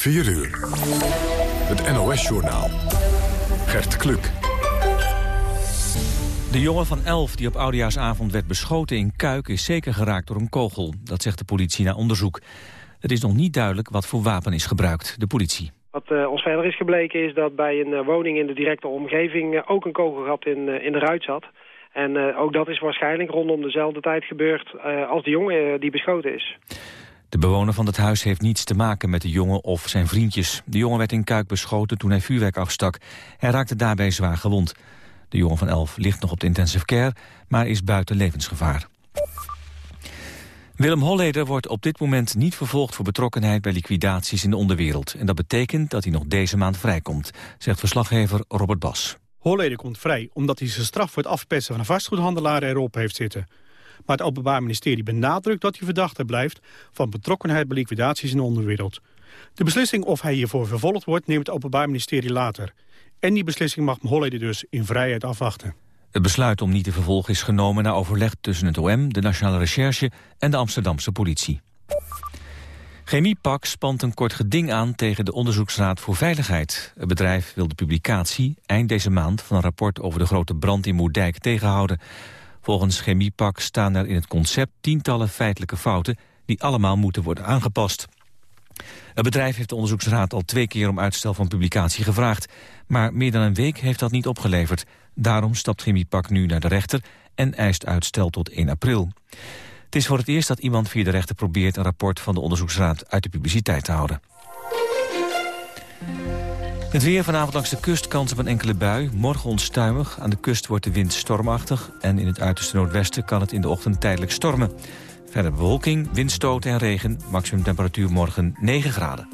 4 uur. Het NOS-journaal. Gert Kluk. De jongen van 11 die op oudejaarsavond werd beschoten in Kuik... is zeker geraakt door een kogel. Dat zegt de politie na onderzoek. Het is nog niet duidelijk wat voor wapen is gebruikt. De politie. Wat uh, ons verder is gebleken is dat bij een uh, woning in de directe omgeving... Uh, ook een kogelgat in, in de ruit zat. En ook dat is waarschijnlijk rondom dezelfde tijd gebeurd... als de jongen die beschoten is. De bewoner van het huis heeft niets te maken met de jongen of zijn vriendjes. De jongen werd in Kuik beschoten toen hij vuurwerk afstak. Hij raakte daarbij zwaar gewond. De jongen van 11 ligt nog op de intensive care, maar is buiten levensgevaar. Willem Holleder wordt op dit moment niet vervolgd voor betrokkenheid bij liquidaties in de onderwereld. En dat betekent dat hij nog deze maand vrijkomt, zegt verslaggever Robert Bas. Holleder komt vrij omdat hij zijn straf voor het afpersen van een vastgoedhandelaar erop heeft zitten. Maar het Openbaar Ministerie benadrukt dat hij verdachte blijft... van betrokkenheid bij liquidaties in de onderwereld. De beslissing of hij hiervoor vervolgd wordt neemt het Openbaar Ministerie later. En die beslissing mag Holleder dus in vrijheid afwachten. Het besluit om niet te vervolgen is genomen na overleg tussen het OM, de Nationale Recherche en de Amsterdamse politie. Chemiepak spant een kort geding aan tegen de Onderzoeksraad voor Veiligheid. Het bedrijf wil de publicatie eind deze maand van een rapport over de grote brand in Moerdijk tegenhouden. Volgens Chemiepak staan er in het concept tientallen feitelijke fouten die allemaal moeten worden aangepast. Het bedrijf heeft de onderzoeksraad al twee keer om uitstel van publicatie gevraagd. Maar meer dan een week heeft dat niet opgeleverd. Daarom stapt Chemiepak nu naar de rechter en eist uitstel tot 1 april. Het is voor het eerst dat iemand via de rechter probeert een rapport van de onderzoeksraad uit de publiciteit te houden. Het weer vanavond langs de kust kans op een enkele bui. Morgen onstuimig. Aan de kust wordt de wind stormachtig. En in het uiterste noordwesten kan het in de ochtend tijdelijk stormen. Verder bewolking, windstoten en regen. Maximum temperatuur morgen 9 graden.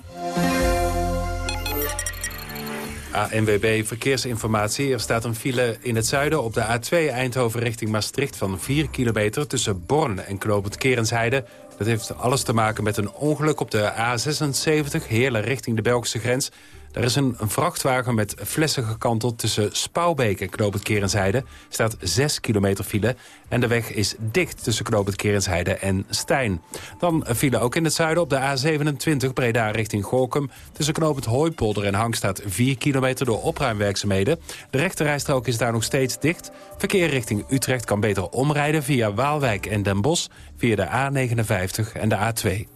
ANWB Verkeersinformatie. Er staat een file in het zuiden op de A2 Eindhoven richting Maastricht... van 4 kilometer tussen Born en Knopend Kerensheide. Dat heeft alles te maken met een ongeluk op de A76... Heerlen richting de Belgische grens. Er is een, vrachtwagen met flessen gekanteld tussen Spouwbeek en Knoop het Kerensheide. staat 6 kilometer file en de weg is dicht tussen Knoop het Kerensheide en Stijn. Dan file ook in het zuiden op de A27 Breda richting Gorkum. Tussen Knoop Hooipolder en Hang staat 4 kilometer door opruimwerkzaamheden. De rechterrijstrook is daar nog steeds dicht. Verkeer richting Utrecht kan beter omrijden via Waalwijk en Den Bosch... via de A59 en de A2.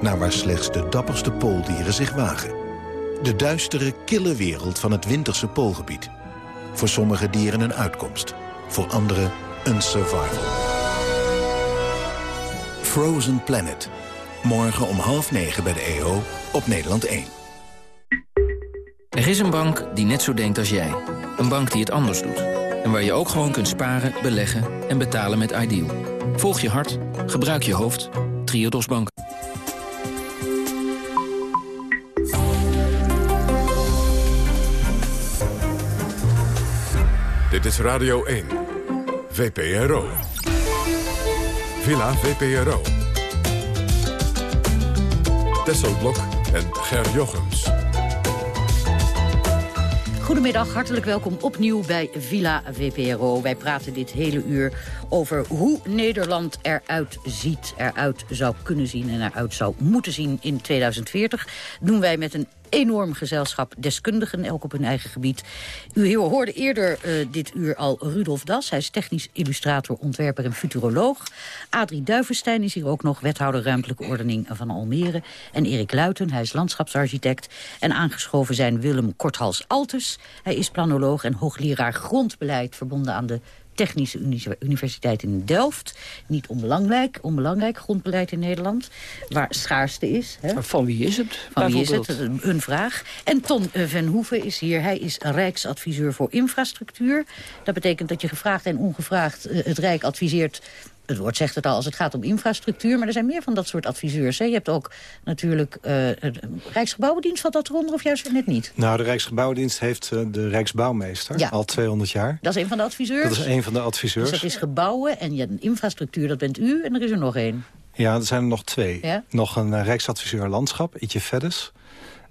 naar waar slechts de dapperste pooldieren zich wagen. De duistere, kille wereld van het winterse poolgebied. Voor sommige dieren een uitkomst, voor anderen een survival. Frozen Planet. Morgen om half negen bij de EO op Nederland 1. Er is een bank die net zo denkt als jij. Een bank die het anders doet. En waar je ook gewoon kunt sparen, beleggen en betalen met Ideal. Volg je hart, gebruik je hoofd. Triodos Bank. Dit is Radio 1. VPRO. Villa VPRO. Tesselblok en Ger Jochems. Goedemiddag, hartelijk welkom opnieuw bij Villa VPRO. Wij praten dit hele uur over hoe Nederland eruit ziet, eruit zou kunnen zien en eruit zou moeten zien in 2040. Dat doen wij met een enorm gezelschap deskundigen, elk op hun eigen gebied. U hoorde eerder uh, dit uur al Rudolf Das. Hij is technisch illustrator, ontwerper en futuroloog. Adrie Duivenstein is hier ook nog wethouder ruimtelijke ordening van Almere. En Erik Luiten, hij is landschapsarchitect. En aangeschoven zijn Willem Korthals-Altus. Hij is planoloog en hoogleraar grondbeleid verbonden aan de Technische Universiteit in Delft. Niet onbelangrijk, onbelangrijk grondbeleid in Nederland. Waar schaarste is. Hè? Van wie is het? Van wie is het? Een vraag. En Ton eh, Van Hoeven is hier. Hij is Rijksadviseur voor infrastructuur. Dat betekent dat je gevraagd en ongevraagd eh, het Rijk adviseert het woord zegt het al, als het gaat om infrastructuur... maar er zijn meer van dat soort adviseurs. Hè? Je hebt ook natuurlijk uh, Rijksgebouwendienst, valt dat eronder of juist net niet? Nou, de Rijksgebouwendienst heeft uh, de Rijksbouwmeester ja. al 200 jaar. Dat is een van de adviseurs? Dat is een van de adviseurs. Dus dat is gebouwen en je infrastructuur, dat bent u en er is er nog één. Ja, er zijn er nog twee. Ja? Nog een Rijksadviseur Landschap, Ietje Veddes...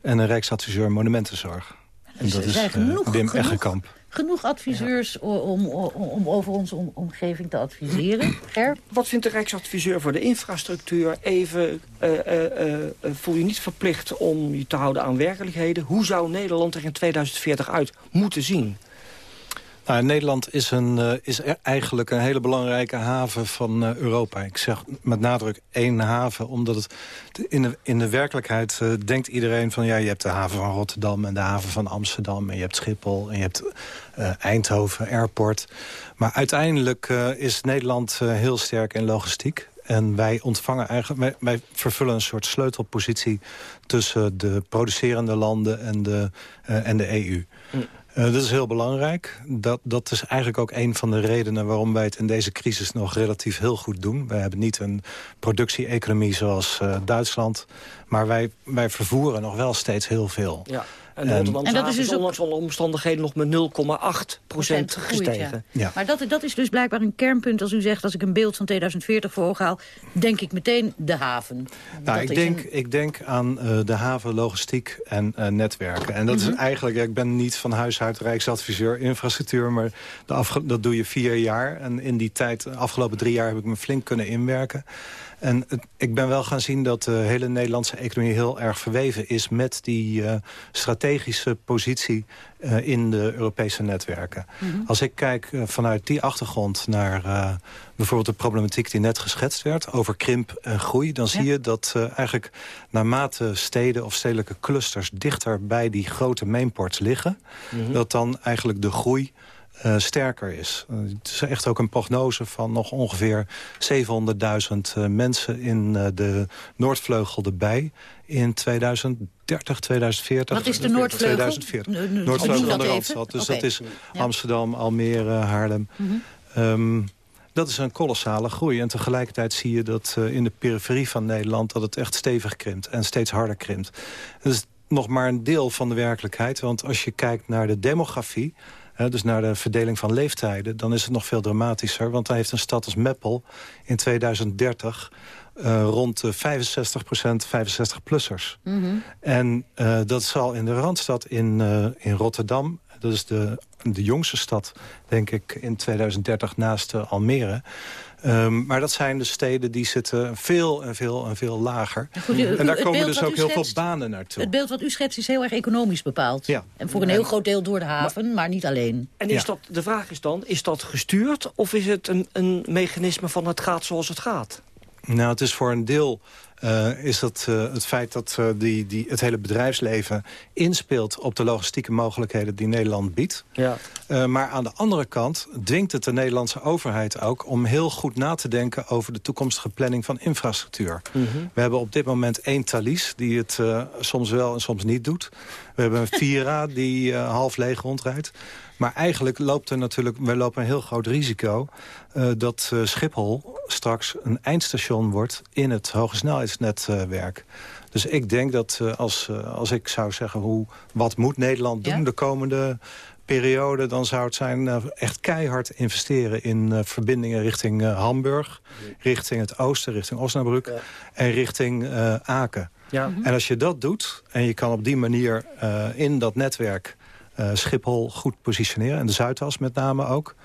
en een Rijksadviseur Monumentenzorg. En dat is Wim Eggenkamp genoeg adviseurs om, om, om, over onze omgeving te adviseren. Ger? Wat vindt de Rijksadviseur voor de infrastructuur? Even, uh, uh, voel je niet verplicht om je te houden aan werkelijkheden. Hoe zou Nederland er in 2040 uit moeten zien? Nou, Nederland is, een, uh, is eigenlijk een hele belangrijke haven van uh, Europa. Ik zeg met nadruk één haven, omdat het in de, in de werkelijkheid uh, denkt iedereen van... ja, je hebt de haven van Rotterdam en de haven van Amsterdam... en je hebt Schiphol en je hebt Eindhoven, Airport. Maar uiteindelijk is Nederland heel sterk in logistiek. En wij ontvangen eigenlijk, wij, vervullen een soort sleutelpositie tussen de producerende landen en de, en de EU. Mm. Uh, dat is heel belangrijk. Dat, dat is eigenlijk ook een van de redenen waarom wij het in deze crisis nog relatief heel goed doen. We hebben niet een productie-economie zoals uh, Duitsland. Maar wij, wij vervoeren nog wel steeds heel veel. Ja. En, dat is dus ondanks alle omstandigheden nog met 0,8 procent gestegen. Ja. Maar dat, dat is dus blijkbaar een kernpunt als u zegt... als ik een beeld van 2040 voor ogen haal, denk ik meteen de haven. Nou, ik denk, ik denk aan uh, de haven, logistiek en uh, netwerken. En dat mm -hmm. is mhm. eigenlijk, ik ben niet van huis uit rijksadviseur infrastructuur... maar de dat doe je vier jaar. En in die tijd, de afgelopen drie jaar, heb ik me flink kunnen inwerken. En ik ben wel gaan zien dat de hele Nederlandse economie heel erg verweven is... met die uh, strategische positie uh, in de Europese netwerken. Mm -hmm. Als ik kijk uh, vanuit die achtergrond naar bijvoorbeeld de problematiek die net geschetst werd... over krimp en groei, dan ja. zie je dat eigenlijk naarmate steden of stedelijke clusters... dichter bij die grote mainports liggen... Mm -hmm. dat dan eigenlijk de groei uh, sterker is. Uh, het is echt ook een prognose van nog ongeveer 700.000 uh, mensen in de Noordvleugel erbij in 2030, 2040. Wat is de Noordvleugel? 2040. Noordvleugel van de Randstad. Dus okay. dat is Amsterdam, Almere, Haarlem. Mm -hmm. um, dat is een kolossale groei. En tegelijkertijd zie je dat in de periferie van Nederland... dat het echt stevig krimpt en steeds harder krimpt. Dat is nog maar een deel van de werkelijkheid. Want als je kijkt naar de demografie dus naar de verdeling van leeftijden... dan is het nog veel dramatischer. Want dan heeft een stad als Meppel in 2030... Uh, rond de 65% 65-plussers. Mm -hmm. En uh, dat zal in de Randstad in, uh, in Rotterdam... dat is de, de jongste stad, denk ik, in 2030 naast Almere... Um, maar dat zijn de steden die zitten veel en veel en veel lager. Goed, u, en daar komen dus ook heel veel banen naartoe. Het beeld wat u schetst is heel erg economisch bepaald. Ja. En voor een heel groot deel door de haven, maar, maar niet alleen. En is ja. dat, de vraag is dan, is dat gestuurd of is het een, een mechanisme van het gaat zoals het gaat? Nou, het is voor een deel uh, is dat uh, het feit dat uh, die, die, het hele bedrijfsleven inspeelt op de logistieke mogelijkheden die Nederland biedt. Ja. maar aan de andere kant dwingt het de Nederlandse overheid ook om heel goed na te denken over de toekomstige planning van infrastructuur. Mm -hmm. We hebben op dit moment één Thalys die het soms wel en soms niet doet. We hebben een Vira die half leeg rondrijdt. Maar eigenlijk loopt er natuurlijk, wij lopen een heel groot risico... Uh, dat uh, Schiphol straks een eindstation wordt in het hogesnelheidsnetwerk. Dus ik denk dat uh, als, als ik zou zeggen... Hoe, wat moet Nederland doen ja? de komende periode... dan zou het zijn echt keihard investeren in verbindingen richting Hamburg... richting het oosten, richting Osnabrück ja. en richting Aken. Ja. En als je dat doet en je kan op die manier in dat netwerk uh, Schiphol goed positioneren. En de Zuidas met name ook.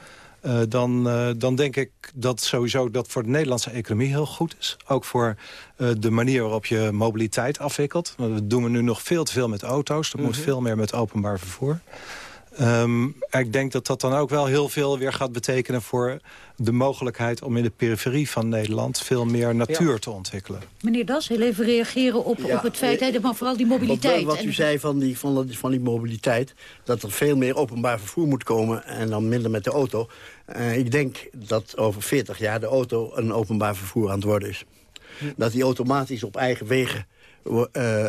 Uh, dan, uh, dan denk ik dat sowieso dat voor de Nederlandse economie heel goed is. Ook voor uh, de manier waarop je mobiliteit afwikkelt. Dat doen we nu nog veel te veel met auto's. Dat moet veel meer met openbaar vervoer. Um, ik denk dat dat dan ook wel heel veel weer gaat betekenen... voor de mogelijkheid om in de periferie van Nederland... veel meer natuur ja. te ontwikkelen. Meneer Das, heel even reageren op, ja, op het feit... Eh, maar vooral die mobiliteit. Wat, wat u zei van die, van, van die mobiliteit... dat er veel meer openbaar vervoer moet komen... en dan minder met de auto. Uh, ik denk dat over 40 jaar de auto een openbaar vervoer aan het worden is. dat hij automatisch op eigen wegen uh,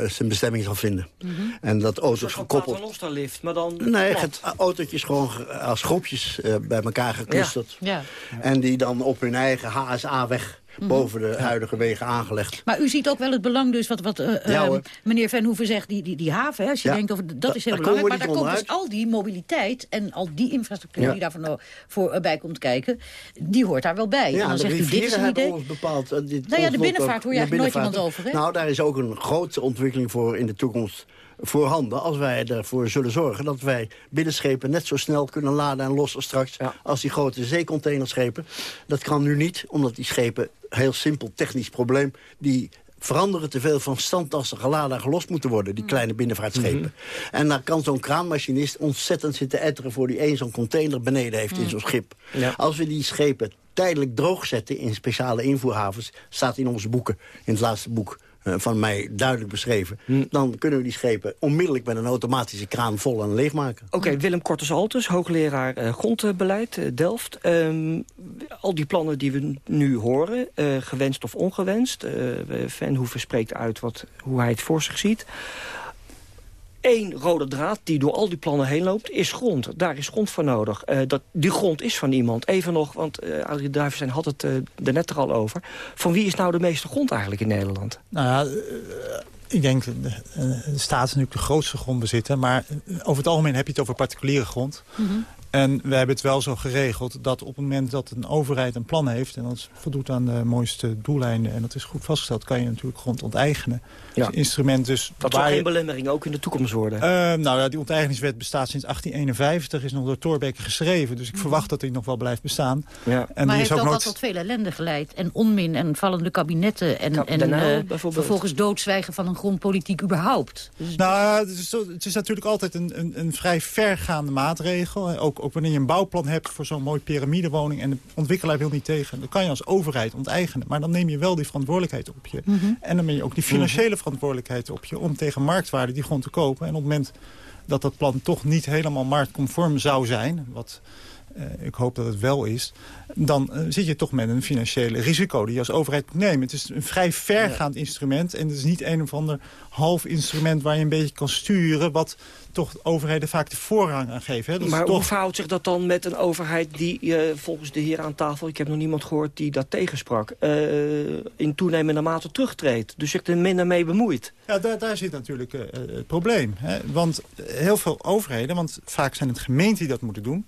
zijn bestemming zal vinden. Mhm. En dat auto's gekoppeld... Een lift, maar dan... Nee, het, autootjes gewoon als groepjes uh, bij elkaar geclusterd. Ja. En die dan op hun eigen HSA-weg. Boven de huidige wegen aangelegd. Maar u ziet ook wel het belang dus, wat, wat uh, Ja, hoor. meneer Venhoeven zegt, die, die, die haven, hè, als je Ja. denkt over, dat Da- is heel belangrijk. Maar daar komt dus al die mobiliteit en al die infrastructuur Ja. die daar voor, voor, eh, bij komt kijken, die hoort daar wel bij. en dan de zegt u, dit is rivieren een hebben idee. ons bepaald. eh, dit- Nou ja, de binnenvaart hoor je eigenlijk nooit iemand over, hè? Nou, daar is ook een grote ontwikkeling voor in de toekomst voorhanden. Als wij ervoor zullen zorgen dat wij binnenschepen net zo snel kunnen laden en lossen straks... als die grote zeecontainerschepen. Dat kan nu niet, omdat die schepen, heel simpel technisch probleem... die veranderen te veel van stand als ze geladen en gelost moeten worden, die kleine binnenvaartschepen. En dan kan zo'n kraanmachinist ontzettend zitten etteren voor die één zo'n container beneden heeft in zo'n schip. Ja. Als we die schepen tijdelijk droog zetten in speciale invoerhavens, staat in onze boeken, in het laatste boek van mij duidelijk beschreven, dan kunnen we die schepen onmiddellijk met een automatische kraan vol en leeg maken. Oké, Willem Kortes-Altes, hoogleraar eh, grondbeleid, eh, Delft. Ehm, al die plannen die we nu horen, eh, gewenst of ongewenst. eh Venhoeven spreekt uit wat, hoe hij het voor zich ziet. Eén rode draad die door al die plannen heen loopt, is grond. Daar is grond voor nodig. Eh, dat, die grond is van iemand. Even nog, want eh Adrie Duivenstein had het eh daarnet er al over. Van wie is nou de meeste grond eigenlijk in Nederland? Nou ja, ik denk, de, de staat is natuurlijk de grootste grondbezitter. Maar over het algemeen heb je het over particuliere grond. En we hebben het wel zo geregeld dat op het moment dat een overheid een plan heeft... en dat voldoet aan de mooiste doeleinden en dat is goed vastgesteld... kan je natuurlijk grond onteigenen. Ja. Dat een instrument dus... Dat zal je- geen belemmering ook in de toekomst worden. Eh, nou ja, die onteigeningswet bestaat sinds 1851, is nog door Thorbecke geschreven. Dus ik verwacht dat die nog wel blijft bestaan. Ja. En maar die heeft ook ook al nooit... tot veel ellende geleid. En onmin en vallende kabinetten. En, en eh, vervolgens doodzwijgen van een grondpolitiek überhaupt. Dus Nou, het is, het is natuurlijk altijd een, een, een vrij vergaande maatregel. hè. Ook, ook wanneer je een bouwplan hebt voor zo'n mooi piramidewoning... en de ontwikkelaar wil niet tegen, dan kan je als overheid onteigenen. Maar dan neem je wel die verantwoordelijkheid op je. En dan neem je ook die financiële verantwoordelijkheid op je... om tegen marktwaarde die grond te kopen. En op het moment dat dat plan toch niet helemaal marktconform zou zijn... wat ik hoop dat het wel is... dan eh, zit je toch met een financiële risico die je als overheid moet nemen. Het is een vrij vergaand instrument... en het is niet een of ander half instrument waar je een beetje kan sturen... wat toch overheden vaak de voorrang aan geven. Hè? Dat maar toch... hoe verhoudt zich dat dan met een overheid die eh, volgens de heer aan tafel... ik heb nog niemand gehoord die dat tegensprak... eh, in toenemende mate terugtreedt. Dus zich er minder mee bemoeit. Ja, daar, daar zit natuurlijk eh, het probleem. Hè? Want heel veel overheden, want vaak zijn het gemeenten die dat moeten doen...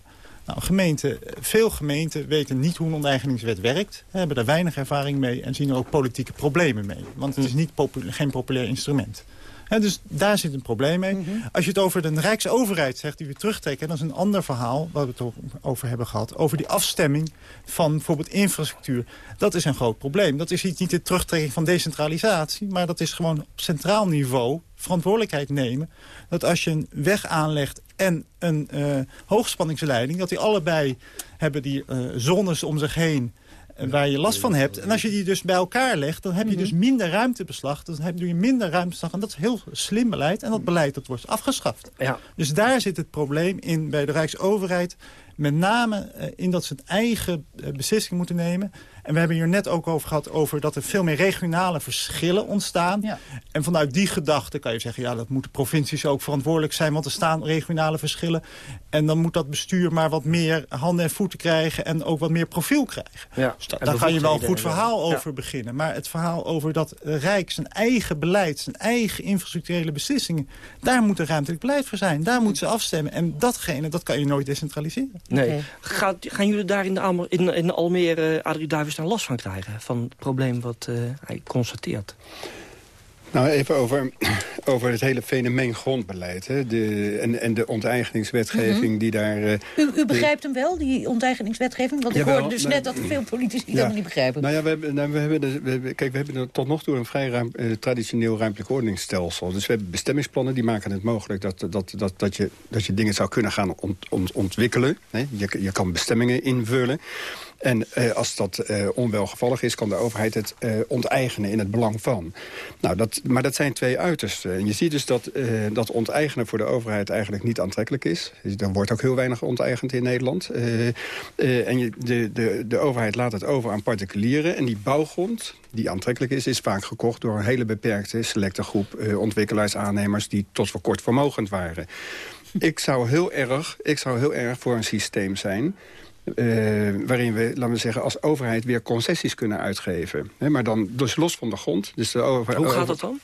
Nou, gemeenten, veel gemeenten weten niet hoe een onteigeningswet werkt. Hebben daar weinig ervaring mee en zien er ook politieke problemen mee. Want het is niet geen populair instrument. Dus daar zit een probleem mee. Als je het over de Rijksoverheid zegt die we terugtrekken... dat is een ander verhaal waar we het over hebben gehad. Over die afstemming van bijvoorbeeld infrastructuur. Dat is een groot probleem. Dat is niet de terugtrekking van decentralisatie... maar dat is gewoon op centraal niveau verantwoordelijkheid nemen... dat als je een weg aanlegt en een eh, hoogspanningsleiding... dat die allebei hebben die eh, zones om zich heen waar je last van hebt. En als je die dus bij elkaar legt, dan heb je dus minder ruimtebeslag. Dan heb, doe je minder ruimtebeslag. En dat is heel slim beleid. En dat beleid dat wordt afgeschaft. Ja. Dus daar zit het probleem in bij de Rijksoverheid. Met name eh, in dat ze het eigen eh, beslissing moeten nemen. En we hebben hier net ook over gehad over dat er veel meer regionale verschillen ontstaan. Ja. En vanuit die gedachte kan je zeggen... ja, dat moeten provincies ook verantwoordelijk zijn... want er staan regionale verschillen. En dan moet dat bestuur maar wat meer handen en voeten krijgen... en ook wat meer profiel krijgen. Ja. Dus da- daar kan je wel een goed verhaal Ja. over beginnen. Maar het verhaal over dat Rijk zijn eigen beleid... zijn eigen infrastructurele beslissingen... daar moet een ruimtelijk beleid voor zijn. Daar moeten ze afstemmen. En datgene, dat kan je nooit decentraliseren. Nee. Gaat, gaan jullie daar in, de in, in Almere, uh, Adrie Duivenstein, last van krijgen? Van het probleem wat eh, hij constateert? Nou, even over, over het hele fenomeen grondbeleid. Hè. De, en, en de onteigeningswetgeving die daar... eh, U, u begrijpt hem wel, die onteigeningswetgeving? Want ik hoorde dus net dat veel politici het helemaal niet begrijpen. Nou ja, we hebben, nou, we hebben, de- we hebben- kijk, we hebben er tot nog toe een vrij ruim, eh, traditioneel ruimtelijk ordeningsstelsel. Dus we hebben bestemmingsplannen die maken het mogelijk dat, dat, dat, dat, je, dat je dingen zou kunnen gaan ont, ont- ontwikkelen. Hè. Je, je kan bestemmingen invullen. En als dat onwelgevallig is, kan de overheid het onteigenen in het belang van. Nou, dat, maar dat zijn twee uitersten. En je ziet dus dat, dat onteigenen voor de overheid eigenlijk niet aantrekkelijk is. Er wordt ook heel weinig onteigend in Nederland. en je, de, de, de overheid laat het over aan particulieren. En die bouwgrond, die aantrekkelijk is, is vaak gekocht door een hele beperkte selecte groep uh, ontwikkelaars, aannemers die tot voor kort vermogend waren. ik, zou heel erg, ik zou heel erg voor een systeem zijn uh, waarin we, laten we zeggen, als overheid weer concessies kunnen uitgeven. maar dan dus los van de grond. Dus de over, Hoe gaat dat dan?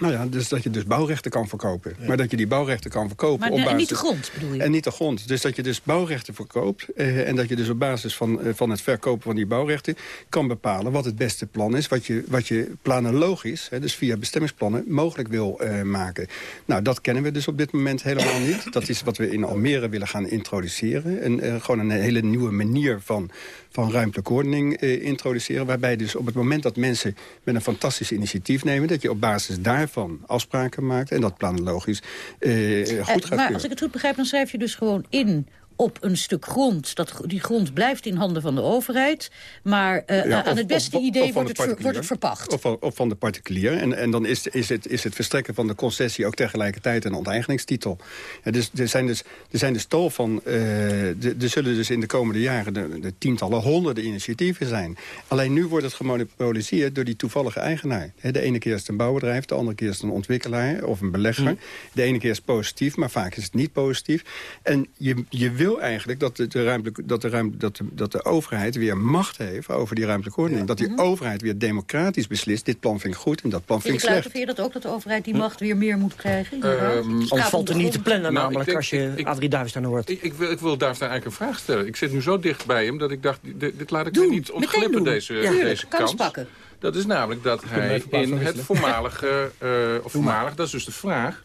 Nou ja, dus dat je dus bouwrechten kan verkopen. Maar dat je die bouwrechten kan verkopen maar op basis... En niet de grond, bedoel je? En niet de grond. Dus dat je dus bouwrechten verkoopt... Eh, en dat je dus op basis van, eh, van het verkopen van die bouwrechten... kan bepalen wat het beste plan is. Wat je, wat je planologisch, hè, dus via bestemmingsplannen... mogelijk wil eh, maken. Nou, dat kennen we dus op dit moment helemaal niet. Dat is wat we in Almere willen gaan introduceren. En, uh, gewoon een hele nieuwe manier van van ruimtelijke ordening eh, introduceren. Waarbij dus op het moment dat mensen met een fantastisch initiatief nemen... dat je op basis daarvan afspraken maakt en dat planologisch eh, goed gaat Maar als ik het goed begrijp, dan schrijf je dus gewoon in op een stuk grond. Dat, die grond blijft in handen van de overheid. Maar uh, aan het beste idee wordt, het wordt het verpacht. Of, of, van de particulier. En, en dan is, is, het, is het verstrekken van de concessie ook tegelijkertijd een onteigeningstitel. Ja, dus, er, zijn dus, er zijn dus tal van... Uh, er zullen dus in de komende jaren de, de, tientallen, honderden initiatieven zijn. Alleen nu wordt het gemonopoliseerd door die toevallige eigenaar. de ene keer is het een bouwbedrijf, de andere keer is het een ontwikkelaar of een belegger. Hm. De ene keer is positief, maar vaak is het niet positief. En je, je wil eigenlijk dat de, de, ruimtelijke, dat, de ruimte, dat, de, dat de overheid weer macht heeft over die ruimtelijke ordening. Dat die mhm. overheid weer democratisch beslist. Dit plan vind ik goed en dat plan vind ik slecht. Vind je dat ook, dat de overheid die macht weer meer moet krijgen? Um, Anders valt er niet te plannen nou, namelijk als je ik, Adrie Duivestein hoort. Ik, ik, wil, ik wil Duivestein eigenlijk een vraag stellen. Ik zit nu zo dicht bij hem dat ik dacht, dit, dit laat ik Doe, niet ontglippen, deze, ja. deze kans. pakken. Dat is namelijk dat hij in het voormalige, uh, of voormalig, dat is dus de vraag...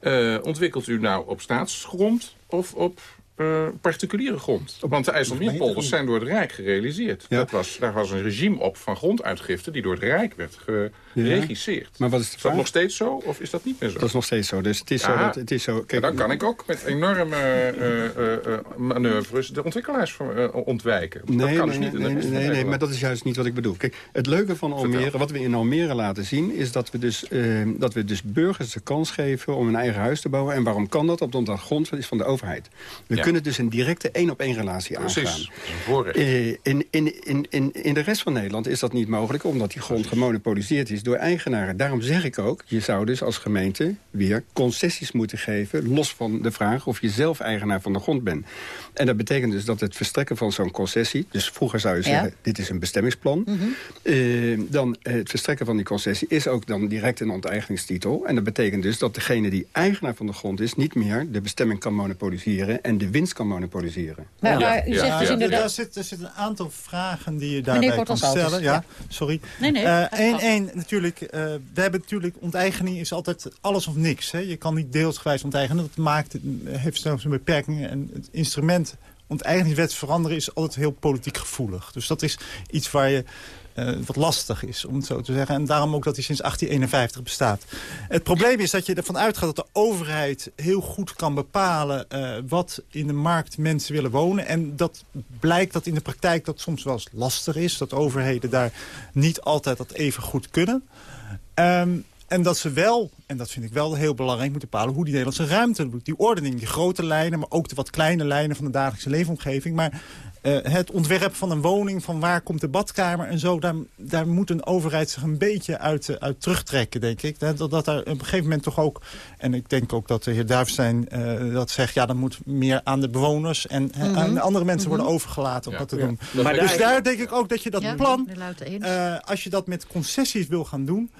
Uh, ontwikkelt u nou op staatsgrond of op uh, particuliere grond. Want de IJsselmeerpolders zijn door het Rijk gerealiseerd. Dat was, daar was een regime op van gronduitgifte die door het Rijk werd geregisseerd. Maar wat is, is dat nog steeds zo of is dat niet meer zo? Dat is nog steeds zo. Dus het is zo, dat, het is zo kijk, dan kan ik ook met enorme uh, uh, manoeuvres de ontwikkelaars ontwijken. Nee, dat kan nee, dus niet nee, nee, nee, nee, maar dat is juist niet wat ik bedoel. Kijk, het leuke van Almere, wat we in Almere laten zien... is dat we, dus, dat we dus burgers de kans geven om een eigen huis te bouwen. En waarom kan dat? Omdat dat grond is van de overheid. We ja kunnen dus een directe één-op-één relatie Precies, aangaan. Uh, in, in, in, in, in de rest van Nederland is dat niet mogelijk... omdat die grond gemonopoliseerd is door eigenaren. Daarom zeg ik ook, je zou dus als gemeente weer concessies moeten geven... los van de vraag of je zelf eigenaar van de grond bent. En dat betekent dus dat het verstrekken van zo'n concessie... dus vroeger zou je zeggen, dit is een bestemmingsplan... Mhm. Eh, dan het verstrekken van die concessie is ook dan direct een onteigeningstitel. En dat betekent dus dat degene die eigenaar van de grond is... niet meer de bestemming kan monopoliseren en de winst kan monopoliseren. Maar, maar u zegt dus inderdaad... Er zitten zit een aantal vragen die je daarbij kan stellen. Ja, sorry. Eén, nee, uh, natuurlijk, uh, we hebben natuurlijk, onteigening is altijd alles of niks. Hè. Je kan niet deelsgewijs onteigenen. Dat maakt, heeft een beperking. En het instrument onteigeningswet veranderen is altijd heel politiek gevoelig. Dus dat is iets waar je uh, wat lastig is, om het zo te zeggen. En daarom ook dat hij sinds 1851 bestaat. Het probleem is dat je ervan uitgaat dat de overheid heel goed kan bepalen... Uh, wat in de markt mensen willen wonen. En dat blijkt dat in de praktijk dat soms wel eens lastig is. Dat overheden daar niet altijd dat even goed kunnen. Um, en dat ze wel, en dat vind ik wel heel belangrijk, moeten bepalen hoe die Nederlandse ruimte, die ordening, die grote lijnen, maar ook de wat kleine lijnen van de dagelijkse leefomgeving. Maar het ontwerp van een woning, van waar komt de badkamer en zo... daar, daar moet een overheid zich een beetje uit, uh, uit terugtrekken, denk ik. Dat, dat daar op een gegeven moment toch ook... en ik denk ook dat de heer Duifstein uh, dat zegt... ja, dan moet meer aan de bewoners en mm -hmm. aan andere mensen mm -hmm. worden overgelaten om ja. dat te ja. doen. Maar dus daar denk ik ook dat je dat ja, plan... als je dat met concessies wil gaan doen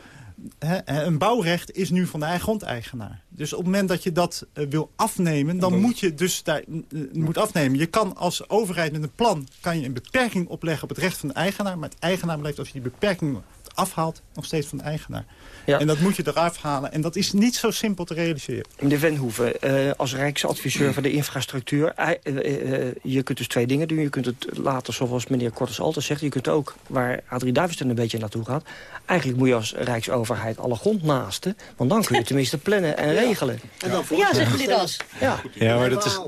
een bouwrecht is nu van de eigen grondeigenaar. Dus op het moment dat je dat uh, wil afnemen, dan moet je dus daar uh, moet afnemen. Je kan als overheid met een plan kan je een beperking opleggen op het recht van de eigenaar, maar het eigenaar blijft als je die beperking afhaalt nog steeds van de eigenaar. En dat moet je eraf halen. En dat is niet zo simpel te realiseren. Meneer Venhoeven, uh, als rijksadviseur van de infrastructuur... Uh, uh, je kunt dus twee dingen doen. Je kunt het later, zoals meneer Kortes altijd zegt... je kunt ook, waar Adrie Duivestein een beetje naartoe gaat... eigenlijk moet je als rijksoverheid alle grond naasten. Want dan kun je tenminste plannen en regelen. En dan ja, zegt meneer Das. Ja, ja maar dat is,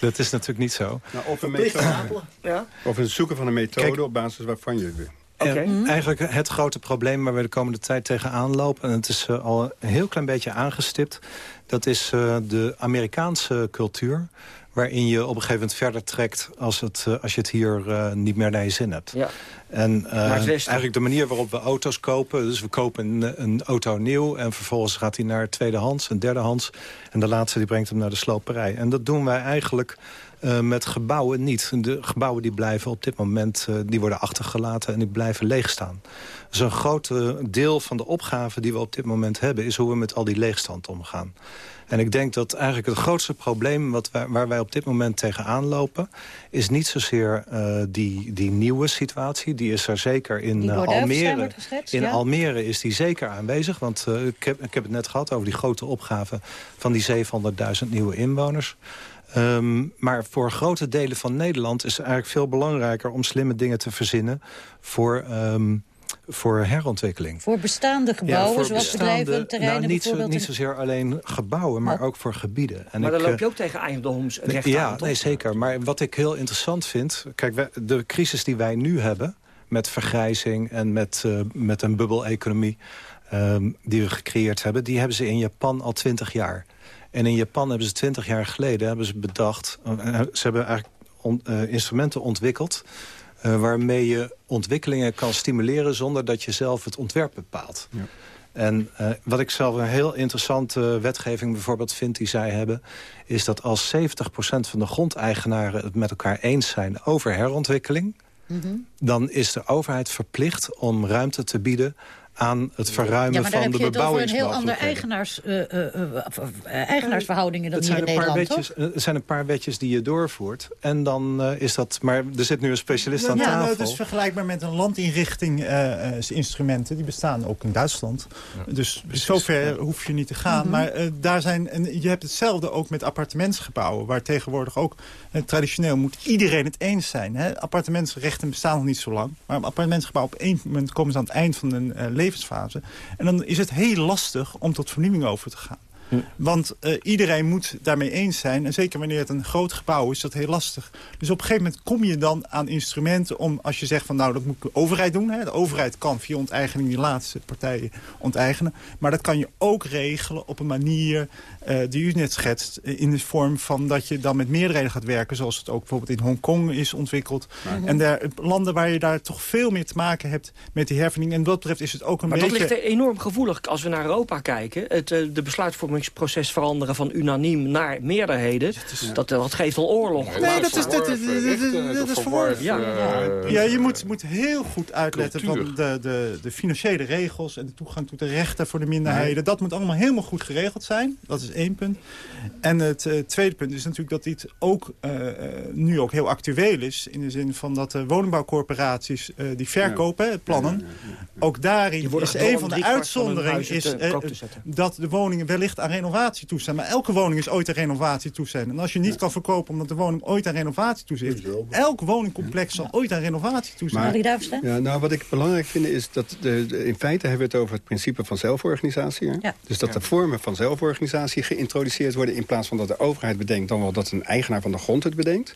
dat is natuurlijk niet zo. Nou, of, een methode, ja? of het zoeken van een methode op basis waarvan je Okay. eigenlijk het grote probleem waar we de komende tijd tegenaan lopen... en het is uh, al een heel klein beetje aangestipt... dat is uh, de Amerikaanse cultuur waarin je op een gegeven moment verder trekt... als, het, uh, als je het hier niet meer naar je zin hebt. Ja. En eigenlijk de manier waarop we auto's kopen... dus we kopen een, een, auto nieuw en vervolgens gaat hij naar tweedehands... en derdehands en de laatste die brengt hem naar de sloperij. En dat doen wij eigenlijk uh, met gebouwen niet. De gebouwen die blijven op dit moment uh, die worden achtergelaten en die blijven leegstaan. Dus een groot deel van de opgave die we op dit moment hebben... is hoe we met al die leegstand omgaan. En ik denk dat eigenlijk het grootste probleem wat wij, waar wij op dit moment tegenaan lopen... is niet zozeer uh, die, die nieuwe situatie. Die is er zeker in uh, Almere. in ja? Almere is die zeker aanwezig. Want uh, ik, heb, ik heb het net gehad over die grote opgave van die 700.000 nieuwe inwoners. Um, maar voor grote delen van Nederland is het eigenlijk veel belangrijker... om slimme dingen te verzinnen voor... Um, voor herontwikkeling. Voor bestaande gebouwen, ja, voor zoals bestaande, bedrijven, terreinen nou, niet, bijvoorbeeld? Zo, niet zozeer alleen gebouwen, maar oh. ook voor gebieden. En maar ik, dan loop je ook tegen eigendomsrechten ja, aan, nee, zeker. Maar wat ik heel interessant vind... Kijk, wij, de crisis die wij nu hebben met vergrijzing en met, uh, met een bubbeleconomie... Um, die we gecreëerd hebben, die hebben ze in Japan al twintig jaar. En in Japan hebben ze twintig jaar geleden hebben ze bedacht... Uh, ze hebben eigenlijk on, uh, instrumenten ontwikkeld... Uh, waarmee je ontwikkelingen kan stimuleren... zonder dat je zelf het ontwerp bepaalt. Ja. En uh, wat ik zelf een heel interessante wetgeving bijvoorbeeld vind die zij hebben... is dat als 70% van de grondeigenaren het met elkaar eens zijn over herontwikkeling... Mm -hmm. dan is de overheid verplicht om ruimte te bieden aan het verruimen ja, van de bebouwingsmogelijkheden. een heel ander eigenaars, uh, uh, eigenaarsverhoudingen dan hier in Nederland, wetjes, Het zijn een paar wetjes die je doorvoert. En dan is dat... Maar er zit nu een specialist aan ja, tafel. Nou, het is vergelijkbaar met een landinrichting instrumenten. Die bestaan ook in Duitsland. Ja, dus precies. zover hoef je niet te gaan. Mm -hmm. Maar daar zijn... En je hebt hetzelfde ook met appartementsgebouwen. Waar tegenwoordig ook... traditioneel moet iedereen het eens zijn. Hè? Appartementsrechten bestaan nog niet zo lang. Maar appartementsgebouw op één moment komen ze aan het eind van een leven levensfase. En dan is het heel lastig om tot vernieuwing over te gaan. Want uh, iedereen moet daarmee eens zijn. En zeker wanneer het een groot gebouw is, is dat heel lastig. Dus op een gegeven moment kom je dan aan instrumenten om... als je zegt van nou, dat moet de overheid doen. Hè. De overheid kan via onteigening die laatste partijen onteigenen. Maar dat kan je ook regelen op een manier uh, die u net schetst. In de vorm van dat je dan met meerderheden gaat werken. Zoals het ook bijvoorbeeld in Hongkong is ontwikkeld. En daar, landen waar je daar toch veel meer te maken hebt met die hervinding. En wat betreft is het ook een maar beetje... Maar dat ligt enorm gevoelig als we naar Europa kijken. Het, de besluitvormingsproces veranderen van unaniem naar meerderheden. Ja, dat, dat geeft al oorlog. Nee, dat is, dat, dat is verworven. Ja, ja, je moet, moet heel goed uitletten van de, de, de financiële regels... en de toegang tot de rechten voor de minderheden. Dat moet allemaal helemaal goed geregeld zijn. Dat is één punt. En het uh, tweede punt is natuurlijk dat dit ook uh, nu ook heel actueel is. In de zin van dat de woningbouwcorporaties uh, die verkopen, ja. plannen. Ja, ja, ook daarin is een van de uitzonderingen is, dat de woningen wellicht aan renovatie toestaan. Maar elke woning is ooit een renovatie toestaan. En als je niet kan verkopen omdat de woning ooit aan renovatie toezit. Elk woningcomplex zal ooit aan renovatie toestaan. Ja, nou, wat ik belangrijk vind is dat de, de, in feite hebben we het over het principe van zelforganisatie. Dus dat de vormen van zelforganisatie geïntroduceerd worden... in plaats van dat de overheid bedenkt... dan wel dat een eigenaar van de grond het bedenkt.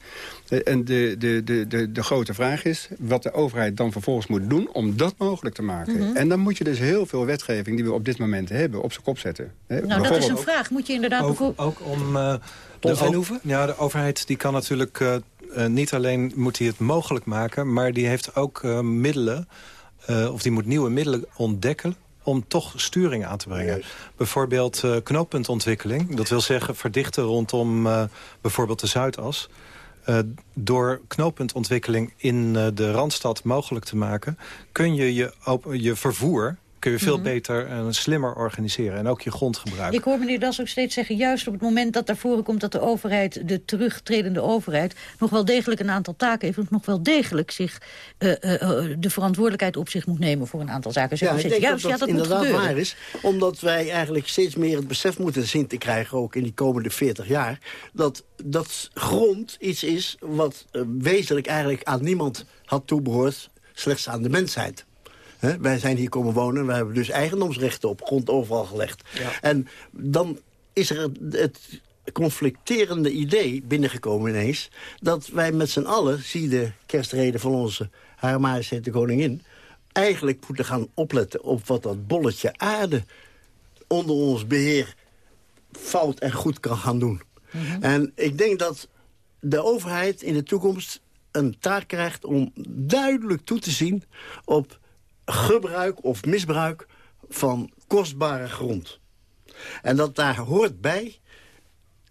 En de, de, de, de, de grote vraag is wat de overheid dan vervolgens moet doen... om dat mogelijk te maken. Mm -hmm. En dan moet je dus heel veel wetgeving die we op dit moment hebben... op zijn kop zetten. Nou, dat is een vraag. Moet je inderdaad... Ook, ook om... Uh, de, ja, de overheid die kan natuurlijk... Uh, uh, niet alleen moet hij het mogelijk maken... maar die heeft ook uh, middelen... Uh, of die moet nieuwe middelen ontdekken om toch sturing aan te brengen. Bijvoorbeeld uh, knooppuntontwikkeling. Dat wil zeggen verdichten rondom uh, bijvoorbeeld de Zuidas. Uh, door knooppuntontwikkeling in de Randstad mogelijk te maken... kun je je, je vervoer kun je veel Mhm. beter en slimmer organiseren. En ook je grondgebruik. Ik hoor meneer Das ook steeds zeggen, juist op het moment dat naar voren komt... dat de overheid, de terugtredende overheid... nog wel degelijk een aantal taken heeft... nog wel degelijk zich eh, eh, eh, de verantwoordelijkheid op zich moet nemen... voor een aantal zaken. Ja, ik denk juist, dat ja, dat inderdaad gebeuren. waar is. Omdat wij eigenlijk steeds meer het besef moeten zien te krijgen... ook in die komende 40 jaar... dat, dat grond iets is wat eh, wezenlijk eigenlijk aan niemand had toebehoord... slechts aan de mensheid. Wij zijn hier komen wonen, we hebben dus eigendomsrechten op grond overal gelegd. En dan is er het, conflicterende idee binnengekomen ineens... dat wij met z'n allen, zie de kerstreden van onze Haar Majesteit de Koningin... eigenlijk moeten gaan opletten op wat dat bolletje aarde... onder ons beheer fout en goed kan gaan doen. En ik denk dat de overheid in de toekomst een taak krijgt... om duidelijk toe te zien op gebruik of misbruik van kostbare grond. En dat daar hoort bij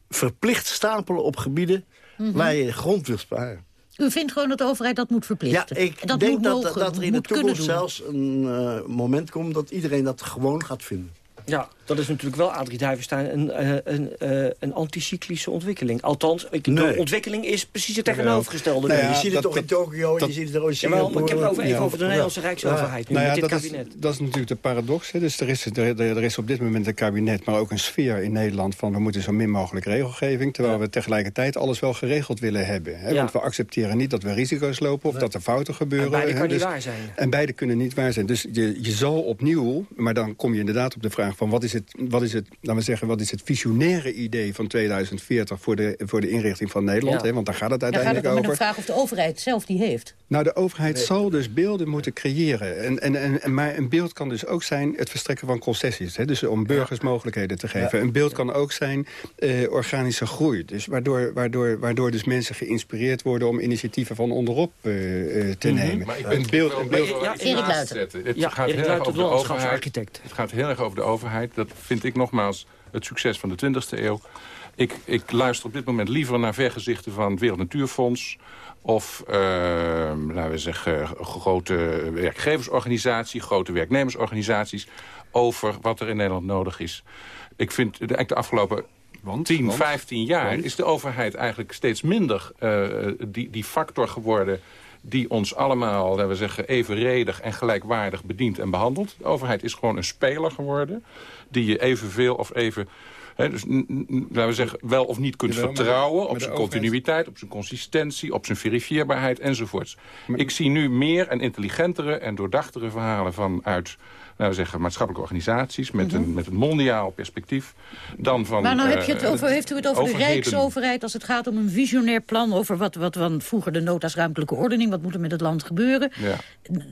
verplicht stapelen op gebieden Mhm. waar je grond wil sparen. U vindt gewoon dat de overheid dat moet Ja, verplichten? ik dat denk moet dat, mogen, dat er in de toekomst zelfs een eh, moment komt... dat iedereen dat gewoon gaat vinden. Ja, dat is natuurlijk wel, Adrie Duivenstein, een, eh, een, eh, een anticyclische ontwikkeling. Althans, ik, Nee. de ontwikkeling is precies het tegenovergestelde. Nou ja, je ziet het toch in Tokio, je ziet het er ook in maar ik heb het over, even Ja. over de Nederlandse Rijksoverheid, nu, Nou ja, met dit dat, kabinet. Is, dat is natuurlijk de paradox. Hè. Dus er is, er, is op dit moment een kabinet, maar ook een sfeer in Nederland... van we moeten zo min mogelijk regelgeving... terwijl we tegelijkertijd alles wel geregeld willen hebben. Hè. Ja. Want we accepteren niet dat we risico's lopen... of dat er fouten gebeuren. En beide kan niet Dus- waar zijn. En beide kunnen niet waar zijn. Dus je, je zal opnieuw, maar dan kom je inderdaad op de vraag... van wat is het, wat is het, laten we zeggen, wat is het visionaire idee van 2040... voor de, voor de inrichting van Nederland? Ja. Hè? Want daar gaat het uiteindelijk het om de over. vraag of de overheid zelf die heeft. Nou, de overheid zal dus beelden moeten creëren. En, en, en, en- maar een beeld kan dus ook zijn het verstrekken van concessies. Hè? Dus om burgers mogelijkheden te geven. Een beeld kan ook zijn eh, organische groei. Dus waardoor, waardoor, waardoor dus mensen geïnspireerd worden... om initiatieven van onderop eh, eh, te Mhm. nemen. Maar ik een beeld, een beeld Ja, Erik Luiten. Het Ja, gaat Erik heel erg Luiten, over de overheid. landschapsarchitect. Het gaat heel erg over de overheid. Dat vind ik nogmaals het succes van de 20e eeuw. Ik, ik luister op dit moment liever naar vergezichten van het Wereld Natuurfonds... of, eh, laten we zeggen, grote werkgeversorganisaties... grote werknemersorganisaties... over wat er in Nederland nodig is. Ik vind eigenlijk de afgelopen 10, want? 15 jaar Want? is de overheid eigenlijk steeds minder eh, die, die factor geworden die ons allemaal, laten we zeggen, evenredig en gelijkwaardig bedient en behandelt. De overheid is gewoon een speler geworden die je evenveel of even... dus, laten we zeggen, wel of niet kunt Jawel, maar de- vertrouwen op zijn continuïteit, op zijn consistentie, op zijn verifieerbaarheid enzovoorts. Ik zie nu meer en intelligentere en doordachtere verhalen vanuit we zeggen, maatschappelijke organisaties met, een, met een mondiaal perspectief dan van Maar nou heb je eh, het over, heeft u het over de. Rijksoverheid als het gaat om een visionair plan over wat, wat van vroeger de notas ruimtelijke ordening, wat moet er met het land gebeuren. Ja.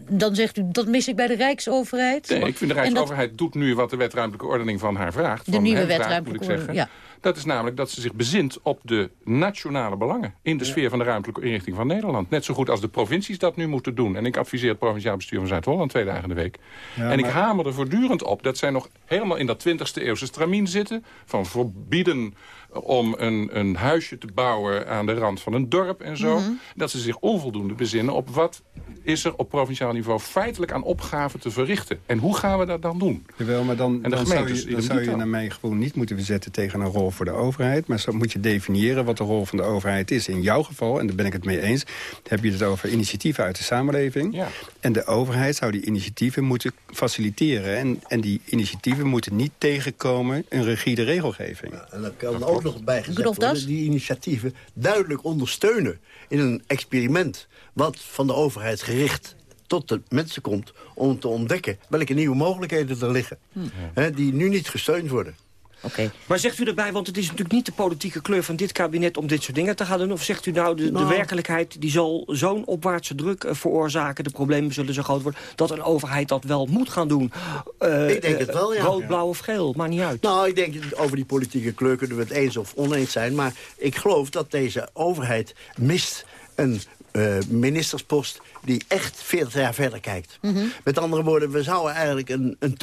Dan zegt u, dat mis ik bij de Rijksoverheid. Nee, ik vind de dat- Rijksoverheid doet nu wat de wet ruimtelijke ordening van haar vraagt. De van nieuwe wet ruimtelijke ordening, Dat is namelijk dat ze zich bezint op de nationale belangen... in de sfeer van de ruimtelijke inrichting van Nederland. Net zo goed als de provincies dat nu moeten doen. En ik adviseer het provinciaal bestuur van Zuid-Holland twee dagen in de week. Ja, en ik hamer er voortdurend op dat zij nog helemaal in dat 20e eeuwse stramien zitten... van verbieden om een, een huisje te bouwen aan de rand van een dorp en zo. Mhm. Dat ze zich onvoldoende bezinnen op wat is er op provinciaal niveau feitelijk aan opgaven te verrichten. En hoe gaan we dat dan doen? Jawel, maar dan, En dan zou je, dan zou je dito. naar mij gewoon niet moeten verzetten tegen een rol voor de overheid. Maar zo moet je definiëren wat de rol van de overheid is. In jouw geval, en daar ben ik het mee eens, heb je het over initiatieven uit de samenleving. Ja. En de overheid zou die initiatieven moeten faciliteren. En, en die initiatieven moeten niet tegenkomen een rigide regelgeving. En dan kan ook nog bijgezet worden... die initiatieven duidelijk ondersteunen in een experiment... wat van de overheid gericht tot de mensen komt... om te ontdekken welke nieuwe mogelijkheden er liggen. Hè, die nu niet gesteund worden. Oké. Maar zegt u erbij, want het is natuurlijk niet de politieke kleur van dit kabinet... om dit soort dingen te gaan doen? Of zegt u nou, de, de Nou. werkelijkheid die zal zo'n opwaartse druk eh, veroorzaken... de problemen zullen zo groot worden, dat een overheid dat wel moet gaan doen? Eh, Ik denk het wel, ja. Rood, blauw of geel, maakt niet uit. Nou, ik denk over die politieke kleur kunnen we het eens of oneens zijn. Maar ik geloof dat deze overheid mist een eh, ministerspost die echt 40 jaar verder kijkt. Met andere woorden, we zouden eigenlijk een, een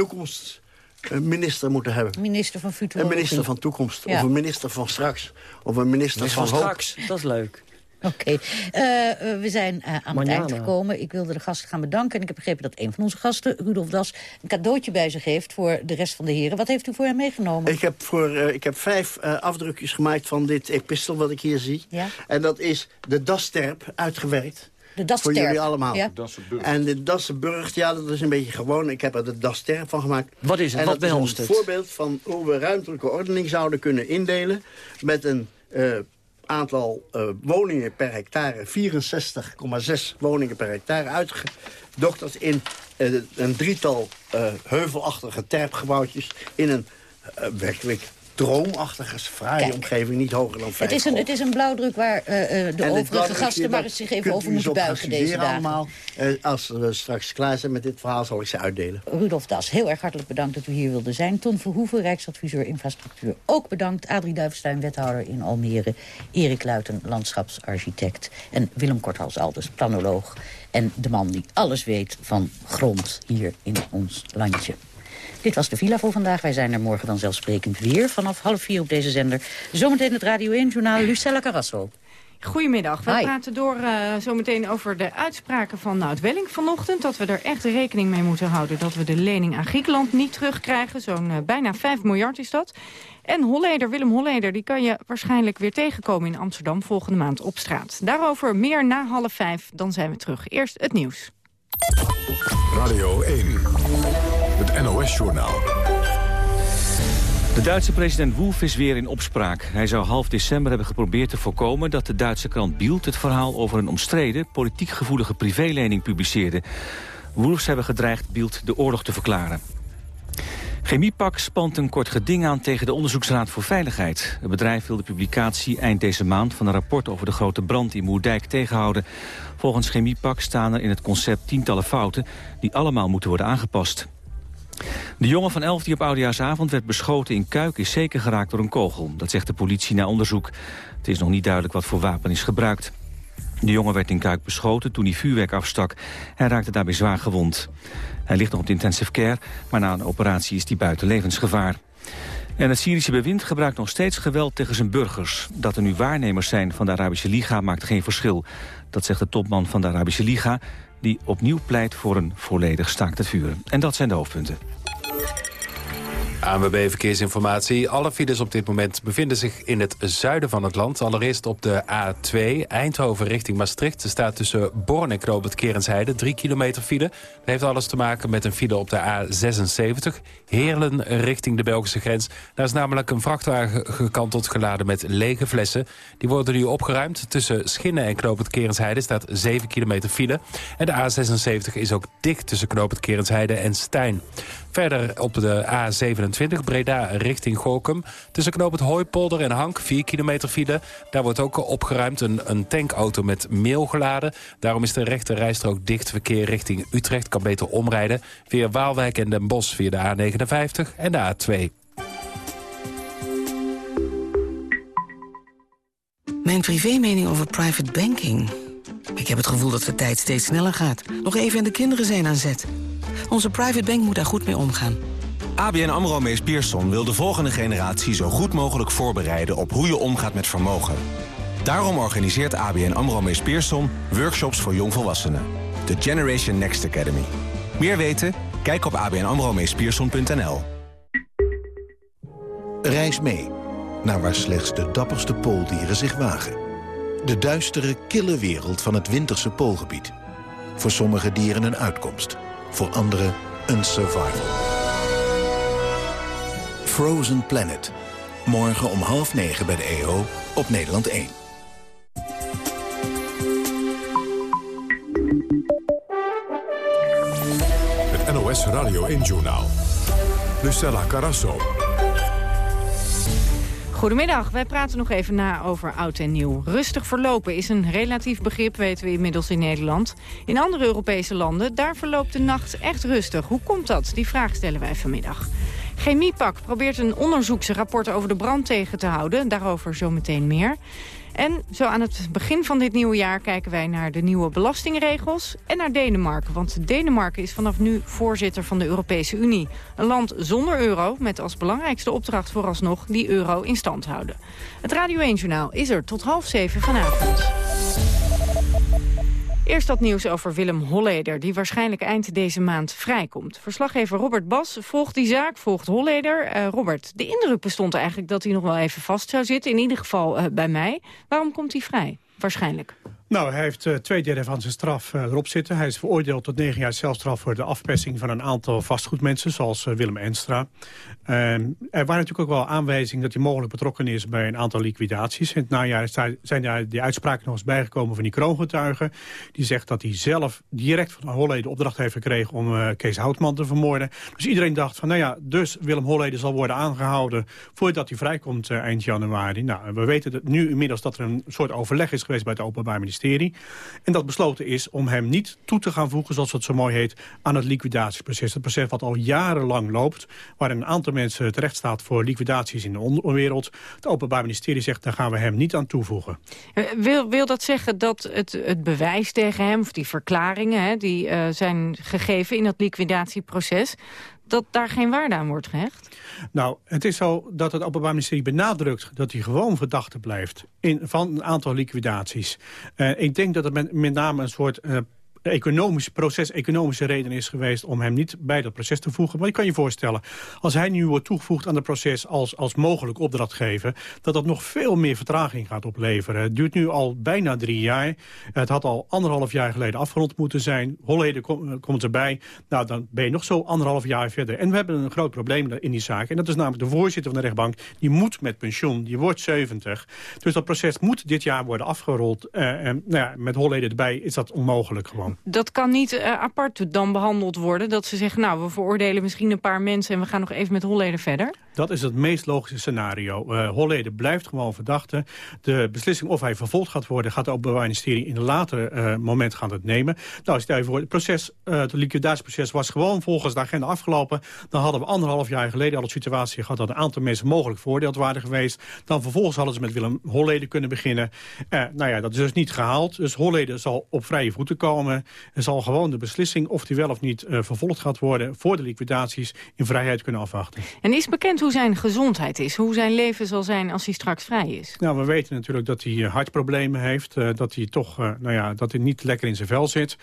toekomstminister moeten hebben. Minister van Een Futurologie. minister van toekomst, Ja. of een minister van straks, of een minister van van hoop. straks, dat is leuk. Oké, eh, we zijn aan het eind gekomen. Ik wilde de gasten gaan bedanken. En ik heb begrepen dat een van onze gasten, Rudolf Das... een cadeautje bij zich heeft voor de rest van de heren. Wat heeft u voor hem meegenomen? Ik heb, voor, ik heb vijf afdrukjes gemaakt van dit epistel wat ik hier zie. Ja? En dat is de Dasterp uitgewerkt. De Dasterp. Voor jullie allemaal. Ja? En de Dassenburg, ja, dat is een beetje gewoon. Ik heb er de Dasterp van gemaakt. Wat is het? En Wat dat is een voorbeeld van hoe we ruimtelijke ordening zouden kunnen indelen... met een uh, aantal uh, woningen per hectare, 64,6 woningen per hectare... uitgedokterd in uh, een drietal heuvelachtige terpgebouwtjes... in een werkelijk droomachtige, fraaie omgeving, niet hoger dan vijf het is een, Het is een blauwdruk waar uh, de overige gasten maar zich even over moeten buigen deze dagen. allemaal. Uh, als we straks klaar zijn met dit verhaal, zal ik ze uitdelen. Rudolf Das, heel erg hartelijk bedankt dat u hier wilde zijn. Ton Verhoeven, Rijksadviseur Infrastructuur, ook bedankt. Adrie Duivenstein, wethouder in Almere. Erik Luiten, landschapsarchitect. En Willem Korthals Alders, planoloog. En de man die alles weet van grond hier in ons landje. Dit was de Villa voor vandaag. Wij zijn er morgen dan zelfsprekend weer vanaf half vier op deze zender. Zometeen het Radio 1-journaal Lucella Carrasso. Goedemiddag. We praten door uh, zometeen over de uitspraken van Nout Welling vanochtend. Dat we er echt rekening mee moeten houden dat we de lening aan Griekenland niet terugkrijgen. Zo'n uh, bijna 5 miljard is dat. En Holleder, Willem Holleder, die kan je waarschijnlijk weer tegenkomen in Amsterdam volgende maand op straat. Daarover meer na half vijf, dan zijn we terug. Eerst het nieuws. Radio 1. NOS-journaal. De Duitse president Wolf is weer in opspraak. Hij zou half december hebben geprobeerd te voorkomen... dat de Duitse krant Bild het verhaal over een omstreden... politiek gevoelige privélening publiceerde. Wolfs hebben gedreigd Bild de oorlog te verklaren. Chemiepak spant een kort geding aan tegen de Onderzoeksraad voor Veiligheid. Het bedrijf wil de publicatie eind deze maand van een rapport over de grote brand in Moerdijk tegenhouden. Volgens Chemiepak staan er in het concept tientallen fouten die allemaal moeten worden aangepast. De jongen van elf die op Oudejaarsavond werd beschoten in Kuik... is zeker geraakt door een kogel. Dat zegt de politie na onderzoek. Het is nog niet duidelijk wat voor wapen is gebruikt. De jongen werd in Kuik beschoten toen hij vuurwerk afstak. Hij raakte daarbij zwaar gewond. Hij ligt nog op de intensive care, maar na een operatie is hij buiten levensgevaar. En het Syrische bewind gebruikt nog steeds geweld tegen zijn burgers. Dat er nu waarnemers zijn van de Arabische Liga maakt geen verschil. Dat zegt de topman van de Arabische Liga die opnieuw pleit voor een volledig staakt het vuren. En dat zijn de hoofdpunten. ANWB Verkeersinformatie. Alle files op dit moment bevinden zich in het zuiden van het land. Allereerst op de A2 Eindhoven richting Maastricht. Er staat tussen Born en Knoop het Kerensheide 3 kilometer file. Dat heeft alles te maken met een file op de A76. Heerlen richting de Belgische grens. Daar is namelijk een vrachtwagen gekanteld geladen met lege flessen. Die worden nu opgeruimd. Tussen Schinnen en Knoop het Kerensheide staat 7 kilometer file. En de A76 is ook dicht tussen Knoop het Kerensheide en Stijn. Verder op de A27 Breda richting Gorkum. Tussen knoop het Hooipolder en Hank, 4 kilometer file. Daar wordt ook opgeruimd een, een tankauto met meel geladen. Daarom is de rechte rijstrook dicht. Verkeer richting Utrecht kan beter omrijden. Via Waalwijk en Den Bosch via de A59 en de A2. Mijn privémening over private banking. Ik heb het gevoel dat de tijd steeds sneller gaat. Nog even en de kinderen zijn aan zet. Onze private bank moet daar goed mee omgaan. ABN AMRO Mees Pierson wil de volgende generatie zo goed mogelijk voorbereiden op hoe je omgaat met vermogen. Daarom organiseert ABN AMRO Mees Pierson workshops voor jongvolwassenen. De Generation Next Academy. Meer weten? Kijk op abnamromeespierson.nl. Reis mee naar waar slechts de dapperste pooldieren zich wagen. De duistere, kille wereld van het winterse poolgebied. Voor sommige dieren een uitkomst voor anderen een survival. Frozen Planet. Morgen om half negen bij de EO op Nederland 1. Het NOS Radio 1-journaal. Lucella Carasso. Goedemiddag, wij praten nog even na over oud en nieuw. Rustig verlopen is een relatief begrip, weten we inmiddels in Nederland. In andere Europese landen, daar verloopt de nacht echt rustig. Hoe komt dat? Die vraag stellen wij vanmiddag. Chemiepak probeert een onderzoeksrapport over de brand tegen te houden. Daarover zometeen meer. En zo aan het begin van dit nieuwe jaar kijken wij naar de nieuwe belastingregels en naar Denemarken. Want Denemarken is vanaf nu voorzitter van de Europese Unie. Een land zonder euro met als belangrijkste opdracht vooralsnog die euro in stand houden. Het Radio 1-journaal is er tot half zeven vanavond. Eerst dat nieuws over Willem Holleder, die waarschijnlijk eind deze maand vrijkomt. Verslaggever Robert Bas volgt die zaak, volgt Holleder. Uh, Robert, de indruk bestond eigenlijk dat hij nog wel even vast zou zitten. In ieder geval uh, bij mij. Waarom komt hij vrij? Waarschijnlijk. Nou, hij heeft uh, twee derde van zijn straf uh, erop zitten. Hij is veroordeeld tot negen jaar celstraf voor de afpersing van een aantal vastgoedmensen, zoals uh, Willem Enstra. er waren natuurlijk ook wel aanwijzingen dat hij mogelijk betrokken is bij een aantal liquidaties. In het najaar zijn daar die uitspraken nog eens bijgekomen van die kroongetuigen. Die zegt dat hij zelf direct van Holleden opdracht heeft gekregen om Kees Houtman te vermoorden. Dus iedereen dacht van, nou ja, dus Willem Holleden zal worden aangehouden voordat hij vrijkomt eind januari. Nou, we weten nu inmiddels dat er een soort overleg is geweest bij het Openbaar Ministerie en dat besloten is om hem niet toe te gaan voegen, zoals het zo mooi heet, aan het liquidatieproces. Het proces wat al jarenlang loopt, waar een aantal mensen terecht staat voor liquidaties in de onderwereld. Het Openbaar Ministerie zegt, daar gaan we hem niet aan toevoegen. Eh, wil, wil dat zeggen dat het, het bewijs tegen hem, of die verklaringen, hè, die uh, zijn gegeven in dat liquidatieproces, dat daar geen waarde aan wordt gehecht? Nou, het is zo dat het Openbaar Ministerie benadrukt... dat hij gewoon verdachte blijft in, van een aantal liquidaties. Uh, ik denk dat het met, name een soort... Uh, economische proces, economische reden is geweest... om hem niet bij dat proces te voegen. Maar je kan je voorstellen, als hij nu wordt toegevoegd aan het proces... als, als mogelijk opdrachtgever, dat dat nog veel meer vertraging gaat opleveren. Het duurt nu al bijna drie jaar. Het had al anderhalf jaar geleden afgerond moeten zijn. Holleden kom, komt erbij. Nou, dan ben je nog zo anderhalf jaar verder. En we hebben een groot probleem in die zaak. En dat is namelijk de voorzitter van de rechtbank. Die moet met pensioen, die wordt 70. Dus dat proces moet dit jaar worden afgerold. Uh, en nou ja, met Holleden erbij is dat onmogelijk gewoon. Dat kan niet uh, apart dan behandeld worden. Dat ze zeggen, nou, we veroordelen misschien een paar mensen... en we gaan nog even met Holleden verder? Dat is het meest logische scenario. Uh, Holleden blijft gewoon verdachte. De beslissing of hij vervolgd gaat worden... gaat het Openbaar Ministerie in een later uh, moment gaan het nemen. Nou, stel je voor, het, proces, het liquidatieproces was gewoon volgens de agenda afgelopen. Dan hadden we anderhalf jaar geleden al de situatie gehad... dat een aantal mensen mogelijk veroordeeld waren geweest. Dan vervolgens hadden ze met Willem Holleden kunnen beginnen. nou ja, dat is dus niet gehaald. Dus Holleden zal op vrije voeten komen. Er zal gewoon de beslissing of hij wel of niet vervolgd gaat worden... voor de liquidaties in vrijheid kunnen afwachten. En is bekend hoe zijn gezondheid is? Hoe zijn leven zal zijn als hij straks vrij is? Nou, we weten natuurlijk dat hij eh, hartproblemen heeft. Uh, dat hij toch, nou ja, dat hij niet lekker in zijn vel zit.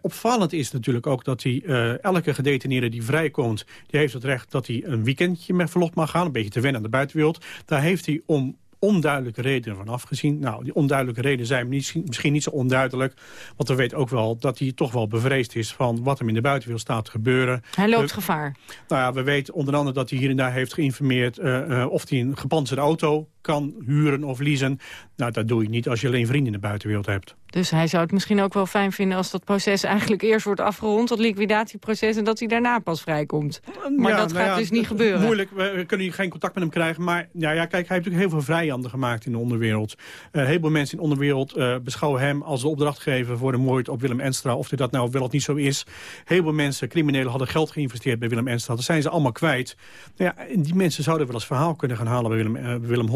Opvallend is natuurlijk ook dat hij elke gedetineerde die vrijkomt... die heeft het recht dat hij een weekendje met verlof mag gaan. Een beetje te wennen aan de buitenwereld. Daar heeft hij om onduidelijke redenen van afgezien. Nou, die onduidelijke redenen zijn misschien niet zo onduidelijk. Want we weten ook wel dat hij toch wel bevreesd is... van wat hem in de buitenwereld staat te gebeuren. Hij loopt gevaar. Nou ja, we weten onder andere dat hij hier en daar heeft geïnformeerd... Uh, uh, of hij een gepantserde auto kan huren of leasen. Nou, dat doe je niet als je alleen vrienden in de buitenwereld hebt. Dus hij zou het misschien ook wel fijn vinden als dat proces eigenlijk eerst wordt afgerond, dat liquidatieproces, en dat hij daarna pas vrijkomt. Maar dat nou gaat dus niet gebeuren. Moeilijk, we kunnen hier geen contact met hem krijgen. Maar ja, ja, kijk, hij heeft natuurlijk heel veel vijanden gemaakt in de onderwereld. Uh, heel veel mensen in de onderwereld uh, beschouwen hem als de opdrachtgever voor de moord op Willem Enstra. Of dat nou wel of niet zo is. Heel veel mensen, criminelen, hadden geld geïnvesteerd bij Willem Enstra. Dat zijn ze allemaal kwijt. Nou ja, die mensen zouden wel eens verhaal kunnen gaan halen bij Willem, uh, Willem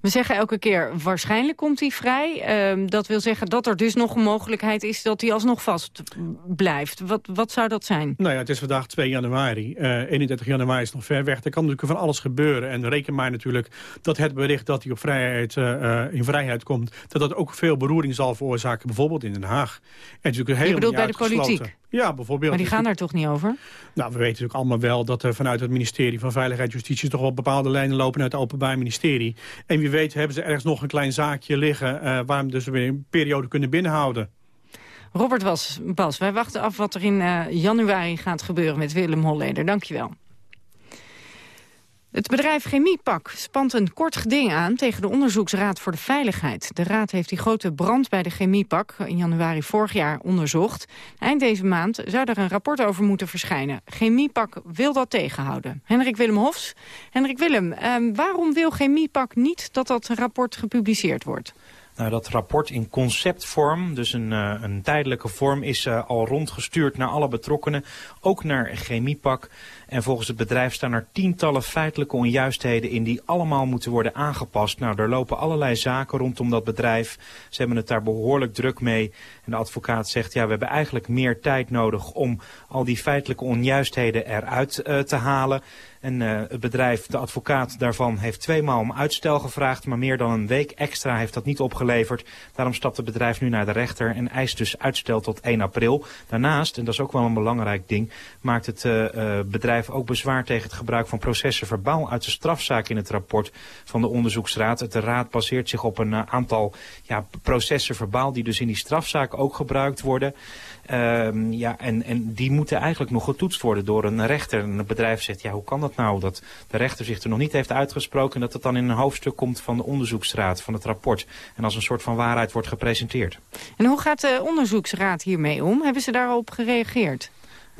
We zeggen elke keer, waarschijnlijk komt hij vrij. Ehm, dat wil zeggen dat er dus nog een mogelijkheid is dat hij alsnog vast blijft. Wat, wat zou dat zijn? Nou ja, het is vandaag 2 januari. Uh, 31 januari is nog ver weg. Er kan natuurlijk van alles gebeuren. En reken maar natuurlijk dat het bericht dat hij op vrijheid, uh, in vrijheid komt... dat dat ook veel beroering zal veroorzaken, bijvoorbeeld in Den Haag. En natuurlijk Je bedoelt bij de politiek? Ja, bijvoorbeeld. Maar die gaan daar toch niet over? Nou, we weten natuurlijk allemaal wel dat er vanuit het ministerie van Veiligheid en Justitie toch wel bepaalde lijnen lopen uit het Openbaar Ministerie. En wie weet hebben ze ergens nog een klein zaakje liggen uh, waar we dus weer een periode kunnen binnenhouden. Robert Was, Bas, wij wachten af wat er in uh, januari gaat gebeuren met Willem Holleder. Dankjewel. Het bedrijf Chemiepak spant een kort geding aan tegen de Onderzoeksraad voor de Veiligheid. De raad heeft die grote brand bij de Chemiepak in januari vorig jaar onderzocht. Eind deze maand zou er een rapport over moeten verschijnen. Chemiepak wil dat tegenhouden. Hendrik Willem Hofs. Hendrik Willem, eh, waarom wil Chemiepak niet dat dat rapport gepubliceerd wordt? Nou, dat rapport in conceptvorm, dus een, uh, een tijdelijke vorm, is uh, al rondgestuurd naar alle betrokkenen. Ook naar Chemiepak. En volgens het bedrijf staan er tientallen feitelijke onjuistheden in die allemaal moeten worden aangepast. Nou, er lopen allerlei zaken rondom dat bedrijf. Ze hebben het daar behoorlijk druk mee. En de advocaat zegt, ja, we hebben eigenlijk meer tijd nodig om al die feitelijke onjuistheden eruit uh, te halen. En uh, het bedrijf, de advocaat daarvan, heeft tweemaal om uitstel gevraagd. Maar meer dan een week extra heeft dat niet opgeleverd. Daarom stapt het bedrijf nu naar de rechter en eist dus uitstel tot 1 april. Daarnaast, en dat is ook wel een belangrijk ding, maakt het uh, uh, ook bezwaar tegen het gebruik van processen verbaal uit de strafzaak in het rapport van de onderzoeksraad. De raad baseert zich op een aantal ja, processen verbaal die dus in die strafzaak ook gebruikt worden. Uh, ja, en, en die moeten eigenlijk nog getoetst worden door een rechter. En het bedrijf zegt, ja, hoe kan dat nou? Dat de rechter zich er nog niet heeft uitgesproken... en dat het dan in een hoofdstuk komt van de onderzoeksraad, van het rapport. En als een soort van waarheid wordt gepresenteerd. En hoe gaat de onderzoeksraad hiermee om? Hebben ze daarop gereageerd?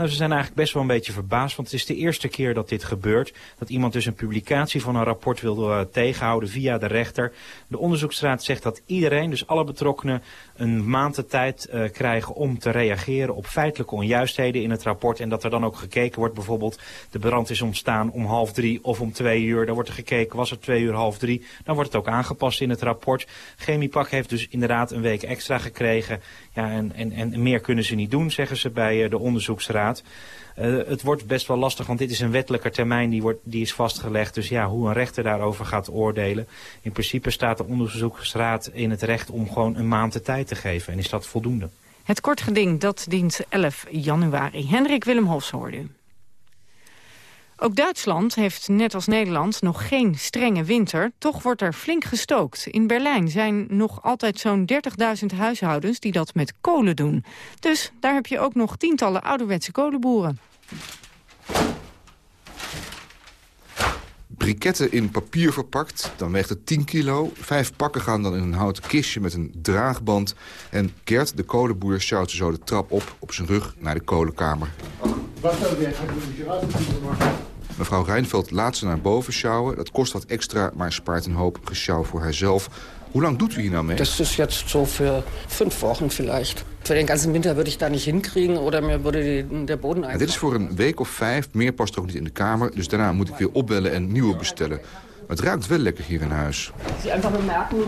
Nou, ze zijn eigenlijk best wel een beetje verbaasd, want het is de eerste keer dat dit gebeurt. Dat iemand dus een publicatie van een rapport wil uh, tegenhouden via de rechter. De onderzoeksraad zegt dat iedereen, dus alle betrokkenen, een maand de tijd uh, krijgen om te reageren op feitelijke onjuistheden in het rapport. En dat er dan ook gekeken wordt, bijvoorbeeld de brand is ontstaan om half drie of om twee uur. Dan wordt er gekeken, was het twee uur, half drie. Dan wordt het ook aangepast in het rapport. Chemiepak heeft dus inderdaad een week extra gekregen. Ja, en, en, en meer kunnen ze niet doen, zeggen ze bij uh, de onderzoeksraad. Uh, het wordt best wel lastig, want dit is een wettelijke termijn die, wordt, die is vastgelegd. Dus ja, hoe een rechter daarover gaat oordelen. In principe staat de onderzoeksraad in het recht om gewoon een maand de tijd te geven. En is dat voldoende? Het kort geding, dat dient 11 januari. Hendrik Willem Hofs hoorde. Ook Duitsland heeft, net als Nederland, nog geen strenge winter. Toch wordt er flink gestookt. In Berlijn zijn nog altijd zo'n 30.000 huishoudens die dat met kolen doen. Dus daar heb je ook nog tientallen ouderwetse kolenboeren. briketten in papier verpakt. Dan weegt het 10 kilo. Vijf pakken gaan dan in een houten kistje met een draagband. En Gert, de kolenboer, sjouwt zo de trap op op zijn rug naar de kolenkamer. Mevrouw Rijnveld laat ze naar boven sjouwen. Dat kost wat extra, maar spaart een hoop gesjouw voor haarzelf. Hoe lang doet u hier nou mee? Dat is jetzt zo voor vijf weken vielleicht. Voor den ganzen winter würde ich da niet hinkriegen oder mir würde die, der Boden ja, Dit is voor een week of vijf. Meer past ook niet in de kamer. Dus daarna moet ik weer opbellen en nieuwe bestellen. Maar het ruikt wel lekker hier in huis. Sie einfach bemerken,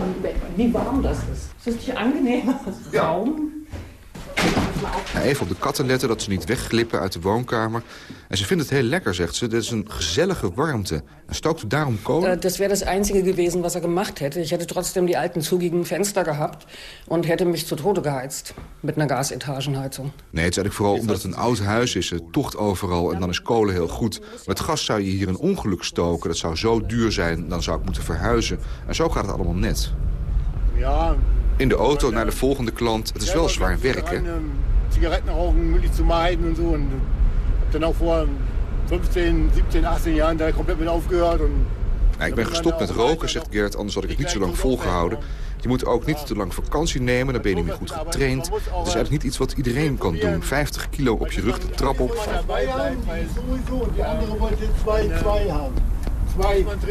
wie warm das ist. Het is een angenehme Raum. Ja, even op de katten letten dat ze niet wegglippen uit de woonkamer. En ze vindt het heel lekker, zegt ze. Dit is een gezellige warmte. En stookt u daarom kolen? Uh, das wäre das Einzige gewesen, was er gemacht hätte. Ich hätte trotzdem die alten zugigen Fenster gehabt und hätte mich zu Tode geheizt met een Gasetagenheizung. Nee, het is eigenlijk vooral omdat het een oud huis is. Het tocht overal en dan is kolen heel goed. Met gas zou je hier een ongeluk stoken. Dat zou zo duur zijn, dan zou ik moeten verhuizen. En zo gaat het allemaal net. Ja, in de auto naar de volgende klant. Het is wel zwaar werk, hè? Sigaretten rauchen möglichst zu meiden und so. Und hab dann auch vor 15, 17, 18 Jahren da komplett mit aufgehört. Und nou, ik ben gestopt met roken, zegt Gert, anders had ik het niet zo lang volgehouden. Je moet ook niet te lang vakantie nemen, dan ben je niet meer goed getraind. Het is eigenlijk niet iets wat iedereen kan doen. 50 kilo op je rug de trap op.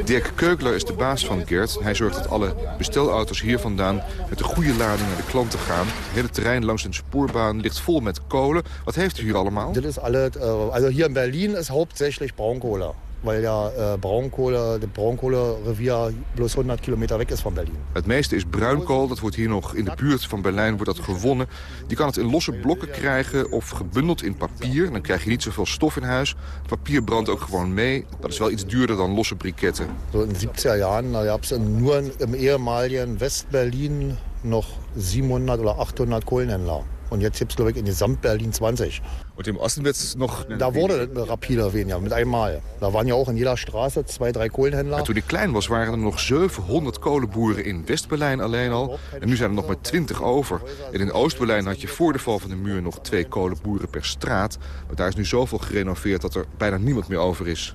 Dirk Keukler is de baas van Gert. Hij zorgt dat alle bestelauto's hier vandaan met een goede lading naar de klanten gaan. Het hele terrein langs een spoorbaan ligt vol met kolen. Wat heeft u hier allemaal? Dit is alles, also hier in Berlin is hauptsächlich braunkohle weil ja äh, Braunkohle, de Braunkohlerevier bloß 100 kilometer weg is van Berlin. Het meeste is bruinkool, dat wordt hier nog in de buurt van Berlijn wordt dat gewonnen. Je kan het in losse blokken krijgen of gebundeld in papier. Dan krijg je niet zoveel stof in huis. Het papier brandt ook gewoon mee. Dat is wel iets duurder dan losse briketten. Zo in de 70er jaren da gab es nur im ehemaligen West-Berlin nog 700 oder 800 Kohlenhändler. Und jetzt gibt es, glaube ich, in Gesamt-Berlin 20. Und im Osten wird es noch... Da wurde rapide weniger, mit einmal. Da waren ja auch in jeder Straße zwei, drei Kohlenhändler. En toen ik klein was, waren er nog 700 kolenboeren in West-Berlijn alleen al. En nu zijn er nog maar 20 over. En in Oost-Berlijn had je voor de val van de muur nog twee kolenboeren per straat. Maar daar is nu zoveel gerenoveerd dat er bijna niemand meer over is.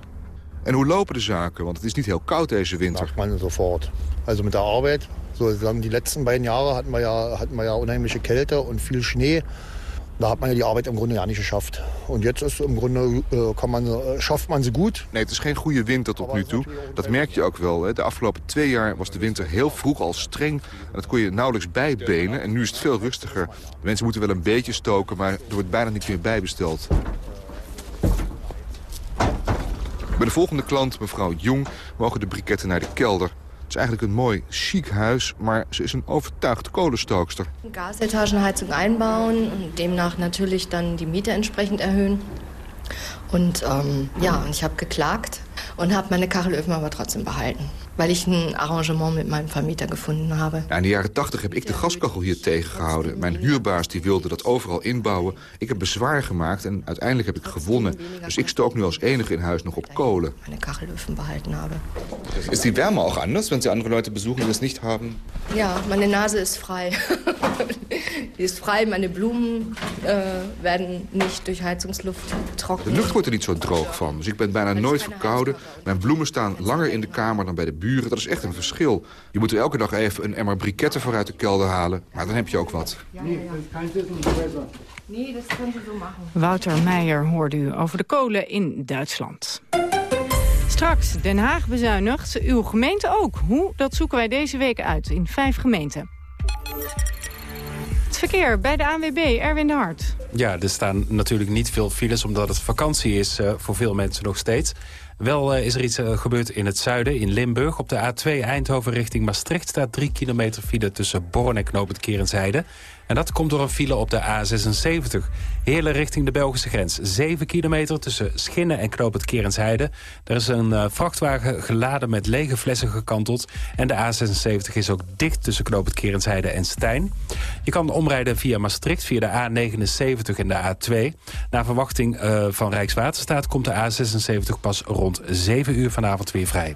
En hoe lopen de zaken? Want het is niet heel koud deze winter. Macht man sofort. Also met de arbeid. So, die letzten beiden Jahre hatten wir, ja, hatten wir ja unheimliche Kälte und viel Schnee. Da hat man ja die Arbeit im Grunde ja nicht geschafft. Und jetzt ist im Grunde, äh, kann man, äh, schafft man sie gut. Nee, het is geen goede winter tot nu toe. Dat merk je ook wel. Hè. De afgelopen twee jaar was de winter heel vroeg al streng. En dat kon je nauwelijks bijbenen. En nu is het veel rustiger. De mensen moeten wel een beetje stoken, maar er wordt bijna niet meer bijbesteld. Bij de volgende klant, mevrouw Jong, mogen de briketten naar de kelder. Het is eigenlijk een mooi, chic huis, maar ze is een overtuigd kolenstookster. Gasetagenheizung einbauen und demnach natürlich dann die Miete entsprechend erhöhen. Und ähm, ja, und ich habe geklagt und habe meine Kachelöfen aber trotzdem behalten. Weil ich ein Arrangement mit meinem Vermieter gefunden habe. Ja, in de jaren 80 heb ik de gaskachel hier tegengehouden. Mijn huurbaas die wilde dat overal inbouwen. Ik heb bezwaar gemaakt en uiteindelijk heb ik gewonnen. Dus ik stook nu als enige in huis nog op kolen. Meine Kachelöfen behalten habe. Ist die Wärme auch anders, wenn Sie andere Leute besuchen, die das nicht haben? Ja, meine Nase ist frei. die ist frei, meine Blumen äh, werden nicht durch Heizungsluft De trocken. lucht wordt er niet zo droog van, dus ik ben bijna nooit verkouden. Mijn bloemen staan langer in de kamer dan bij de buren. Dat is echt een verschil. Je moet er elke dag even een emmer briketten voor uit de kelder halen. Maar dan heb je ook wat. Nee, das können Sie so machen. Wouter Meijer hoorde u over de kolen in Duitsland. Straks, Den Haag bezuinigt, uw gemeente ook. Hoe? Dat zoeken wij deze week uit in vijf gemeenten. Het verkeer bij de ANWB, Erwin de Hart. Ja, er staan natuurlijk niet veel files omdat het vakantie is eh, voor veel mensen nog steeds. Wel eh, is er iets eh, gebeurd in het zuiden, in Limburg. Op de A2 Eindhoven richting Maastricht staat 3 kilometer file tussen Born en Knoop het Kerenzijde. En dat komt door een file op de A76. Heerlen richting de Belgische grens. 7 kilometer tussen Schinnen en Knoop het Kerensheide. Er is een eh, vrachtwagen geladen met lege flessen gekanteld. En de A76 is ook dicht tussen Knoop het Kerensheide en Stijn. Je kan omrijden via Maastricht, via de A79 en de A2. Na verwachting eh, van Rijkswaterstaat komt de A76 pas rond 7 uur vanavond weer vrij.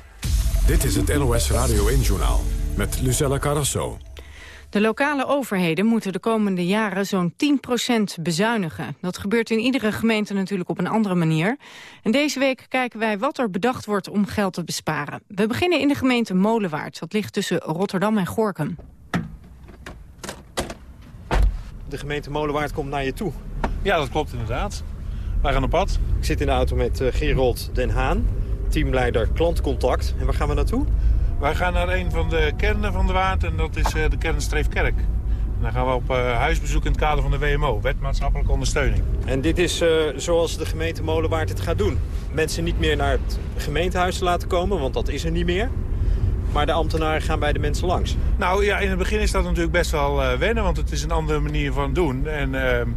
Dit is het NOS Radio 1-journaal met Lucella Carrasso. De lokale overheden moeten de komende jaren zo'n 10% bezuinigen. Dat gebeurt in iedere gemeente natuurlijk op een andere manier. En deze week kijken wij wat er bedacht wordt om geld te besparen. We beginnen in de gemeente Molenwaard. Dat ligt tussen Rotterdam en Gorkum. De gemeente Molenwaard komt naar je toe. Ja, dat klopt inderdaad. Wij gaan op pad. Ik zit in de auto met eh, Gerold Den Haan, teamleider klantcontact. En waar gaan we naartoe? Wij gaan naar een van de kernen van de Waard en dat is eh, de kern Streefkerk. En dan gaan we op eh, huisbezoek in het kader van de WMO, Wet Maatschappelijke Ondersteuning. En dit is eh, zoals de gemeente Molenwaard het gaat doen. Mensen niet meer naar het gemeentehuis laten komen, want dat is er niet meer. Maar de ambtenaren gaan bij de mensen langs. Nou ja, in het begin is dat natuurlijk best wel wennen, want het is een andere manier van doen. En, ehm,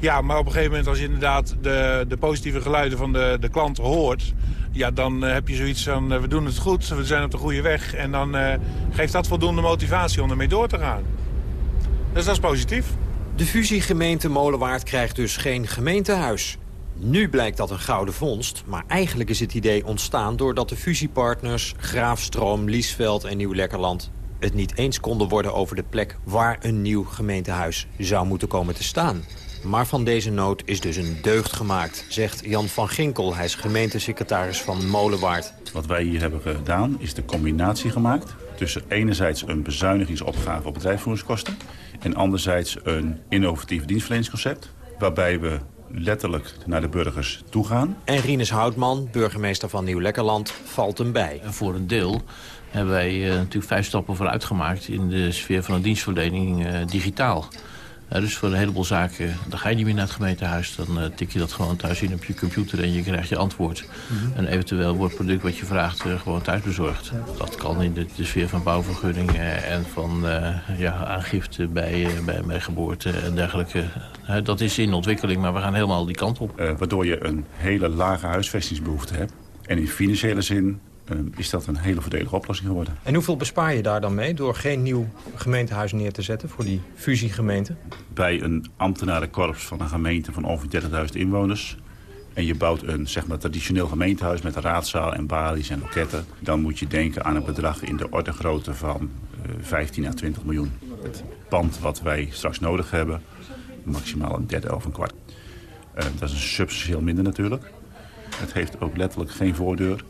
ja, maar op een gegeven moment als je inderdaad de, de positieve geluiden van de, de klanten hoort... Ja, dan eh, heb je zoiets van, eh, we doen het goed, we zijn op de goede weg. En dan eh, geeft dat voldoende motivatie om ermee door te gaan. Dus dat is positief. De fusiegemeente Molenwaard krijgt dus geen gemeentehuis. Nu blijkt dat een gouden vondst, maar eigenlijk is het idee ontstaan... doordat de fusiepartners Graafstroom, Liesveld en Nieuw-Lekkerland... het niet eens konden worden over de plek waar een nieuw gemeentehuis zou moeten komen te staan. Maar van deze nood is dus een deugd gemaakt, zegt Jan van Ginkel. Hij is gemeentesecretaris van Molenwaard. Wat wij hier hebben gedaan is de combinatie gemaakt... tussen enerzijds een bezuinigingsopgave op bedrijfsvoeringskosten... en anderzijds een innovatief dienstverleningsconcept... waarbij we letterlijk naar de burgers toe gaan. En Rinus Houtman, burgemeester van Nieuw-Lekkerland, valt hem bij. En voor een deel hebben wij uh, natuurlijk vijf stappen vooruit gemaakt... in de sfeer van de dienstverlening uh, digitaal. Uh, dus voor een heleboel zaken, dan ga je niet meer naar het gemeentehuis. Dan uh, tik je dat gewoon thuis in op je computer en je krijgt je antwoord. Mm -hmm. En eventueel wordt het product wat je vraagt uh, gewoon thuis bezorgd. Dat kan in de, de sfeer van bouwvergunningen en van ja, aangifte bij, bij, bij geboorte en dergelijke. dat is in ontwikkeling, maar we gaan helemaal die kant op. waardoor je een hele lage huisvestingsbehoefte hebt. En in financiële zin is dat een hele voordelige oplossing geworden. En hoeveel bespaar je daar dan mee door geen nieuw gemeentehuis neer te zetten voor die fusiegemeente? Bij een ambtenarenkorps van een gemeente van ongeveer 30.000 inwoners... en je bouwt een zeg maar, traditioneel gemeentehuis met een raadzaal en balies en loketten... dan moet je denken aan een bedrag in de orde grootte van uh, 15 à 20 miljoen. Het pand wat wij straks nodig hebben, maximaal een derde of een kwart. Uh, dat is een substantieel minder natuurlijk. Het heeft ook letterlijk geen voordeur...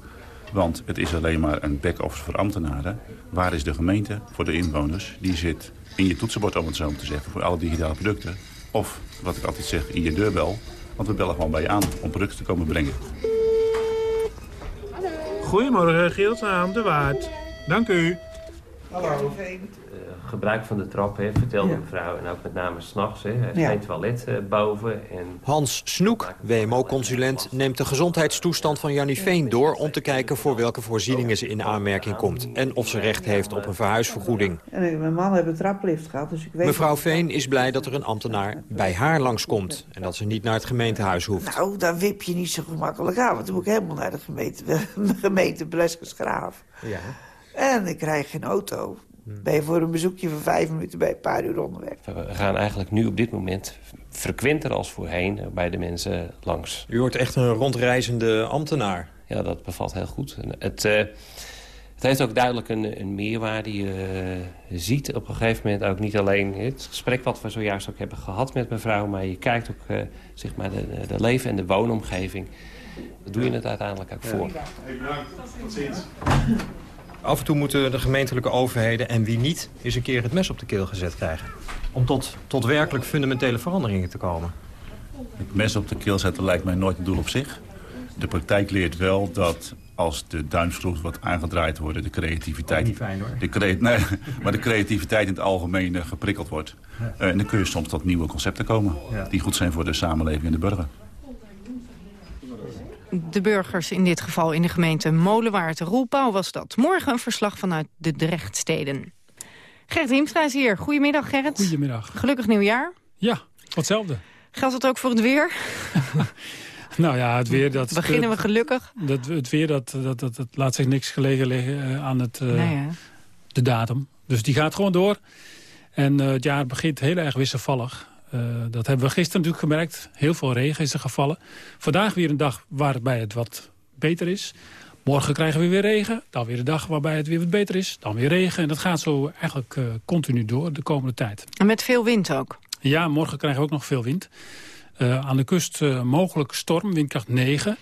Want het is alleen maar een back-office voor ambtenaren. Waar is de gemeente voor de inwoners? Die zit in je toetsenbord, om het zo te zeggen, voor alle digitale producten. Of, wat ik altijd zeg, in je deurbel. Want we bellen gewoon bij je aan om producten te komen brengen. Goedemorgen, Giels aan de Waard. Dank u. Hallo. Gebruik van de trap, hè, vertelde ja. mevrouw. En ook met name s'nachts. Er is ja. geen toilet uh, boven. En... Hans Snoek, WMO-consulent, neemt de gezondheidstoestand van Jannie Veen door... om te kijken voor welke voorzieningen ze in aanmerking komt... en of ze recht heeft op een verhuisvergoeding. En mijn man heeft een traplift gehad, dus ik weet... Mevrouw Veen is blij dat er een ambtenaar bij haar langskomt... en dat ze niet naar het gemeentehuis hoeft. Nou, daar wip je niet zo gemakkelijk aan... want dan moet ik helemaal naar de gemeente, de gemeente Bleskensgraaf. Ja. En ik krijg geen auto. Ben je voor een bezoekje van vijf minuten bij een paar uur onderweg. We gaan eigenlijk nu op dit moment frequenter als voorheen bij de mensen langs. U wordt echt een rondreizende ambtenaar. Ja, dat bevalt heel goed. Het, uh, het heeft ook duidelijk een, een meerwaarde. Je uh, ziet op een gegeven moment ook niet alleen het gesprek wat we zojuist ook hebben gehad met mevrouw... maar je kijkt ook uh, zeg maar de, de leven en de woonomgeving. Daar doe je het uiteindelijk ook voor. Hey, bedankt. Tot ziens. Af en toe moeten de gemeentelijke overheden en wie niet... eens een keer het mes op de keel gezet krijgen. Om tot, tot werkelijk fundamentele veranderingen te komen. Het mes op de keel zetten lijkt mij nooit een doel op zich. De praktijk leert wel dat als de duimschroef wat aangedraaid wordt... de creativiteit, niet fijn, hoor. De crea nee, maar de creativiteit in het algemeen uh, geprikkeld wordt. Ja. Uh, en dan kun je soms tot nieuwe concepten komen... Ja. die goed zijn voor de samenleving en de burger de burgers in dit geval in de gemeente Molenwaard. Roelpauw was dat. Morgen een verslag vanuit de Drechtsteden. Gerrit Hiemstra is hier. Goedemiddag, Gerrit. Goedemiddag. Gelukkig nieuwjaar. Ja, hetzelfde. Geldt het ook voor het weer? nou ja, het weer... Dat, Beginnen we gelukkig? Dat, het weer dat, dat, dat, dat laat zich niks gelegen liggen aan het, uh, nee, de datum. Dus die gaat gewoon door. En uh, het jaar begint heel erg wisselvallig. Uh, dat hebben we gisteren natuurlijk gemerkt. Heel veel regen is er gevallen. Vandaag weer een dag waarbij het wat beter is. Morgen krijgen we weer regen. Dan weer een dag waarbij het weer wat beter is. Dan weer regen. En dat gaat zo eigenlijk uh, continu door de komende tijd. En met veel wind ook? Ja, morgen krijgen we ook nog veel wind. Uh, aan de kust mogelijk storm, windkracht 9.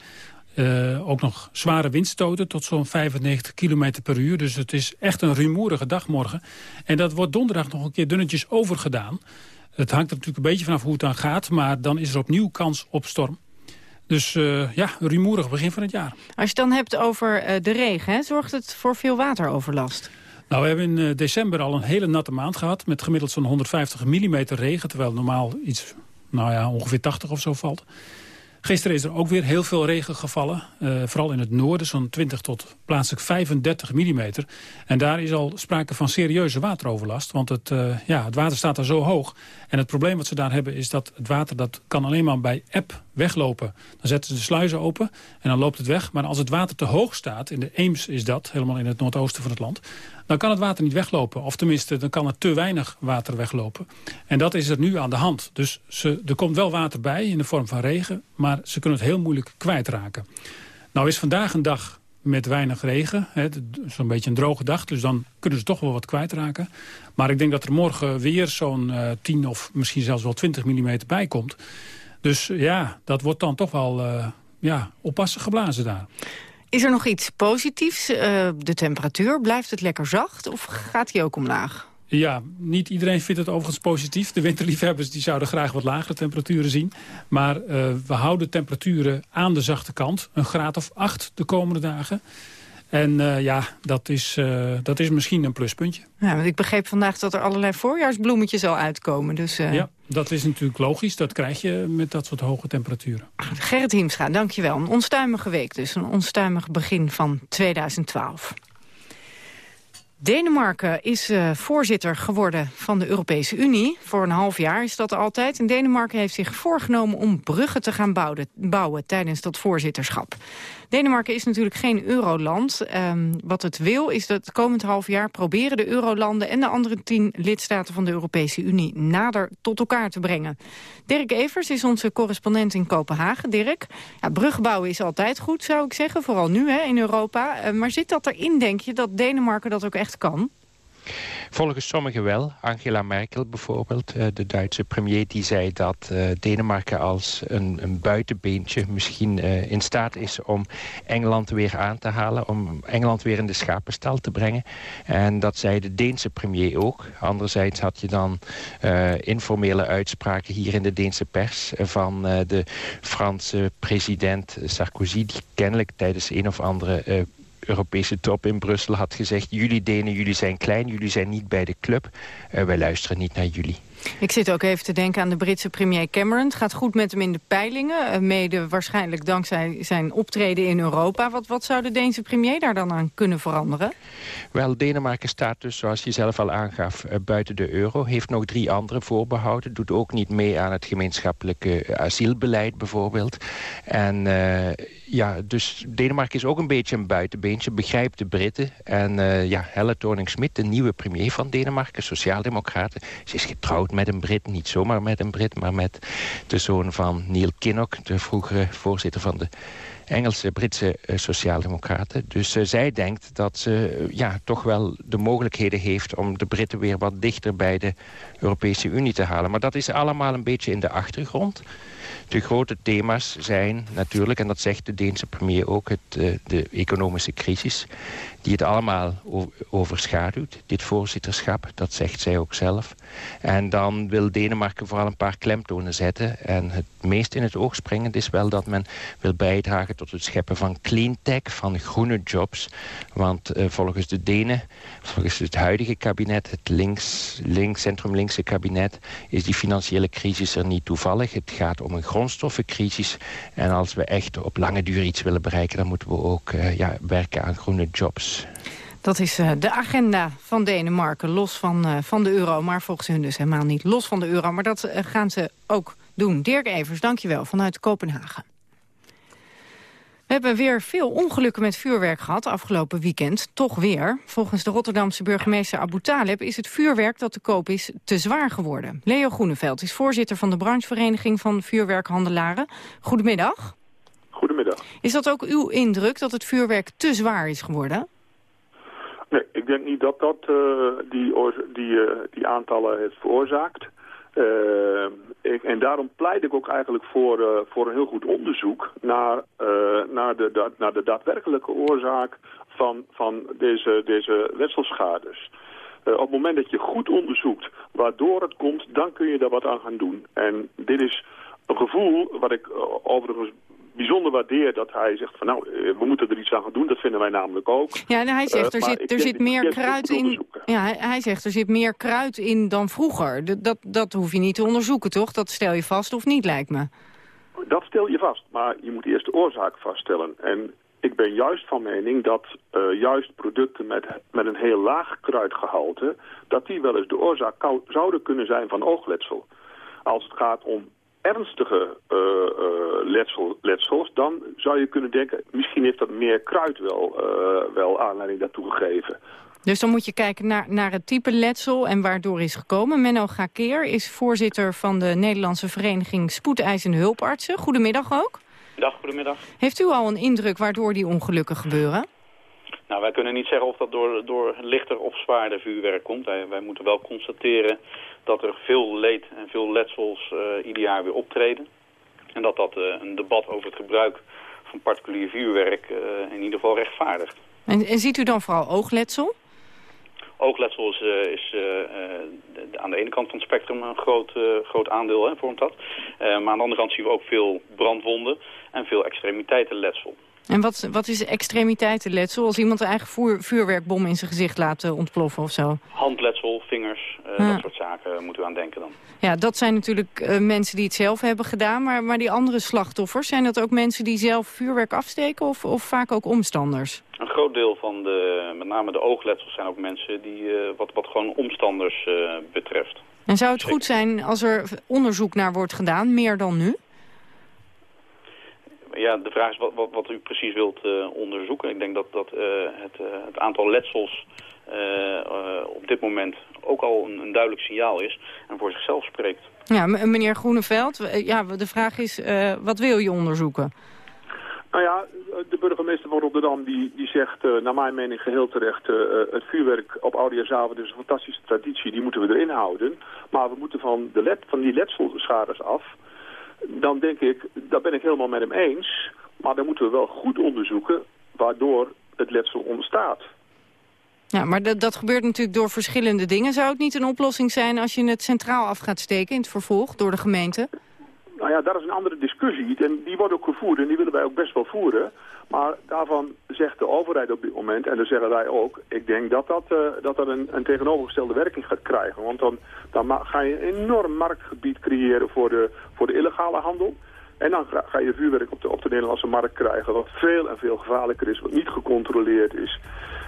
ook nog zware windstoten tot zo'n 95 km per uur. Dus het is echt een rumoerige dag morgen. En dat wordt donderdag nog een keer dunnetjes overgedaan. Het hangt er natuurlijk een beetje vanaf hoe het dan gaat. Maar dan is er opnieuw kans op storm. Dus uh, ja, een rumoerig begin van het jaar. Als je het dan hebt over uh, de regen, hè, zorgt het voor veel wateroverlast? Nou, we hebben in uh, december al een hele natte maand gehad... met gemiddeld zo'n 150 mm regen... terwijl normaal iets, nou ja, ongeveer 80 of zo valt. Gisteren is er ook weer heel veel regen gevallen. Uh, vooral in het noorden, zo'n 20 tot plaatselijk 35 mm. En daar is al sprake van serieuze wateroverlast. Want het, uh, ja, het water staat daar zo hoog. En het probleem wat ze daar hebben is dat het water... dat kan alleen maar bij eb weglopen. Dan zetten ze de sluizen open en dan loopt het weg. Maar als het water te hoog staat, in de Eems is dat... helemaal in het noordoosten van het land dan kan het water niet weglopen. Of tenminste, dan kan er te weinig water weglopen. En dat is er nu aan de hand. Dus ze, er komt wel water bij in de vorm van regen... maar ze kunnen het heel moeilijk kwijtraken. Nou is vandaag een dag met weinig regen. Zo'n beetje een droge dag, dus dan kunnen ze toch wel wat kwijtraken. Maar ik denk dat er morgen weer zo'n uh, 10 of misschien zelfs wel 20 mm bij komt. Dus ja, dat wordt dan toch wel uh, ja, oppassen geblazen daar. Is er nog iets positiefs? Uh, de temperatuur, blijft het lekker zacht of gaat die ook omlaag? Ja, niet iedereen vindt het overigens positief. De winterliefhebbers die zouden graag wat lagere temperaturen zien. Maar uh, we houden temperaturen aan de zachte kant. Een graad of acht de komende dagen. En uh, ja, dat is, uh, dat is misschien een pluspuntje. Ja, want ik begreep vandaag dat er allerlei voorjaarsbloemetjes al uitkomen. Dus, uh... Ja, dat is natuurlijk logisch. Dat krijg je met dat soort hoge temperaturen. Gerrit Hiemstra, dankjewel. Een onstuimige week dus. Een onstuimig begin van 2012. Denemarken is uh, voorzitter geworden van de Europese Unie. Voor een half jaar is dat altijd. En Denemarken heeft zich voorgenomen om bruggen te gaan bouwen, bouwen tijdens dat voorzitterschap. Denemarken is natuurlijk geen euroland. Um, wat het wil is dat komend half jaar proberen de eurolanden... en de andere tien lidstaten van de Europese Unie nader tot elkaar te brengen. Dirk Evers is onze correspondent in Kopenhagen. Dirk, ja, bruggenbouwen is altijd goed, zou ik zeggen. Vooral nu hè, in Europa. Uh, maar zit dat erin, denk je, dat Denemarken dat ook echt kan? Volgens sommigen wel. Angela Merkel bijvoorbeeld, eh, de Duitse premier... die zei dat uh, Denemarken als een, een buitenbeentje misschien uh, in staat is... om Engeland weer aan te halen, om Engeland weer in de schapenstal te brengen. En dat zei de Deense premier ook. Anderzijds had je dan informele uitspraken hier in de Deense pers... van de Franse president Sarkozy... die kennelijk tijdens een of andere Europese top in Brussel had gezegd... jullie Denen, jullie zijn klein, jullie zijn niet bij de club. Uh, wij luisteren niet naar jullie. Ik zit ook even te denken aan de Britse premier Cameron. Het gaat goed met hem in de peilingen. Eh, mede waarschijnlijk dankzij zijn optreden in Europa. Wat, wat zou de Deense premier daar dan aan kunnen veranderen? Wel, Denemarken staat dus, zoals je zelf al aangaf, eh, buiten de euro. Heeft nog drie andere voorbehouden. Doet ook niet mee aan het gemeenschappelijke asielbeleid bijvoorbeeld. En uh, ja, dus Denemarken is ook een beetje een buitenbeentje. Begrijpt de Britten. En uh, ja, Helle Thorning-Schmidt, de nieuwe premier van Denemarken, sociaaldemocraten. Ze is getrouwd met een Brit, niet zomaar met een Brit... maar met de zoon van Neil Kinnock, de vroegere voorzitter van de Engelse, Britse uh, sociaaldemocraten. Dus uh, zij denkt dat ze ja, toch wel de mogelijkheden heeft... om de Britten weer wat dichter bij de Europese Unie te halen. Maar dat is allemaal een beetje in de achtergrond. De grote thema's zijn natuurlijk, en dat zegt de Deense premier ook... Het, de economische crisis die het allemaal overschaduwt, dit voorzitterschap. Dat zegt zij ook zelf. En dan wil Denemarken vooral een paar klemtonen zetten. En het meest in het oog springend is wel dat men wil bijdragen... tot het scheppen van clean tech, van groene jobs. Want uh, volgens de Denen, volgens het huidige kabinet... het links, links, centrum-linkse kabinet... is die financiële crisis er niet toevallig. Het gaat om een grondstoffencrisis. En als we echt op lange duur iets willen bereiken... dan moeten we ook uh, ja, werken aan groene jobs. Dat is uh, de agenda van Denemarken, los van, uh, van de euro. Maar volgens hun dus helemaal niet los van de euro. Maar dat uh, gaan ze ook doen. Dirk Evers, dankjewel, vanuit Kopenhagen. We hebben weer veel ongelukken met vuurwerk gehad afgelopen weekend. Toch weer. Volgens de Rotterdamse burgemeester Abu Taleb is het vuurwerk dat te koop is te zwaar geworden. Leo Groeneveld is voorzitter van de branchevereniging van vuurwerkhandelaren. Goedemiddag. Goedemiddag. Is dat ook uw indruk dat het vuurwerk te zwaar is geworden? Nee, ik denk niet dat dat uh, die, die, uh, die aantallen heeft veroorzaakt. Uh, ik, en daarom pleit ik ook eigenlijk voor, voor een heel goed onderzoek naar, naar, de, naar de daadwerkelijke oorzaak van, van deze, deze wetselschades. op het moment dat je goed onderzoekt waardoor het komt, dan kun je daar wat aan gaan doen. En dit is een gevoel wat ik overigens bijzonder waardeer dat hij zegt van nou, eh, we moeten er iets aan gaan doen. Dat vinden wij namelijk ook. Ja, en hij zegt er uh, zit, er zit meer kruid in. Ja, hij, hij, zegt er zit meer kruid in dan vroeger. Dat, dat hoef je niet te onderzoeken, toch? Dat stel je vast of niet, lijkt me. Dat stel je vast, maar je moet eerst de oorzaak vaststellen. En ik ben juist van mening dat uh, juist producten met, met een heel laag kruidgehalte... dat die wel eens de oorzaak zouden kunnen zijn van oogletsel. Als het gaat om ernstige uh, uh, letsel, letsels, dan zou je kunnen denken... misschien heeft dat meer kruid wel, uh, wel aanleiding daartoe gegeven. Dus dan moet je kijken naar, naar het type letsel en waardoor is gekomen. Menno Gakeer is voorzitter van de Nederlandse vereniging Spoedeisende Hulpartsen. Goedemiddag ook. Dag, goedemiddag. Heeft u al een indruk waardoor die ongelukken gebeuren? Nou, wij kunnen niet zeggen of dat door, door lichter of zwaarder vuurwerk komt. Wij, wij moeten wel constateren dat er veel leed en veel letsels uh, ieder jaar weer optreden. En dat dat uh, een debat over het gebruik van particulier vuurwerk uh, in ieder geval rechtvaardigt. En, en, ziet u dan vooral oogletsel? Oogletsel is, is aan de ene kant van het spectrum een groot, groot aandeel, hè, vormt dat. maar aan de andere kant zien we ook veel brandwonden en veel extremiteitenletsel. En wat, wat is extremiteitenletsel? Als iemand een eigen vuur, vuurwerkbom in zijn gezicht laat uh, ontploffen of zo? Handletsel, vingers, uh, dat soort zaken moeten we aan denken dan. Ja, dat zijn natuurlijk uh, mensen die het zelf hebben gedaan. Maar, maar die andere slachtoffers, zijn dat ook mensen die zelf vuurwerk afsteken of, of vaak ook omstanders? Een groot deel van de, met name de oogletsels, zijn ook mensen die wat, wat gewoon omstanders betreft. En zou het goed zijn als er onderzoek naar wordt gedaan, meer dan nu? Ja, de vraag is wat, wat, wat u precies wilt uh, onderzoeken. Ik denk dat, dat uh, het, uh, het, aantal letsels op dit moment ook al een, een, duidelijk signaal is en voor zichzelf spreekt. Ja, meneer Groeneveld, ja, de vraag is, wat wil je onderzoeken? Nou ja, de burgemeester van Rotterdam die, die zegt, uh, naar mijn mening geheel terecht... Uh, het vuurwerk op Oudejaarsavond is een fantastische traditie, die moeten we erin houden. Maar we moeten van, de led, van die letselschades af. Dan denk ik, daar ben ik helemaal met hem eens. Maar dan moeten we wel goed onderzoeken waardoor het letsel ontstaat. Ja, maar dat, dat gebeurt natuurlijk door verschillende dingen. Zou het niet een oplossing zijn als je het centraal af gaat steken in het vervolg door de gemeente? Nou ja, dat is een andere discussie. En die wordt ook gevoerd en die willen wij ook best wel voeren. Maar daarvan zegt de overheid op dit moment, en dat zeggen wij ook... ik denk dat dat, uh, dat, dat een, een tegenovergestelde werking gaat krijgen. Want dan, dan ga je een enorm marktgebied creëren voor de, voor de illegale handel. En dan ga je vuurwerk op de, op de Nederlandse markt krijgen... wat veel en veel gevaarlijker is, wat niet gecontroleerd is...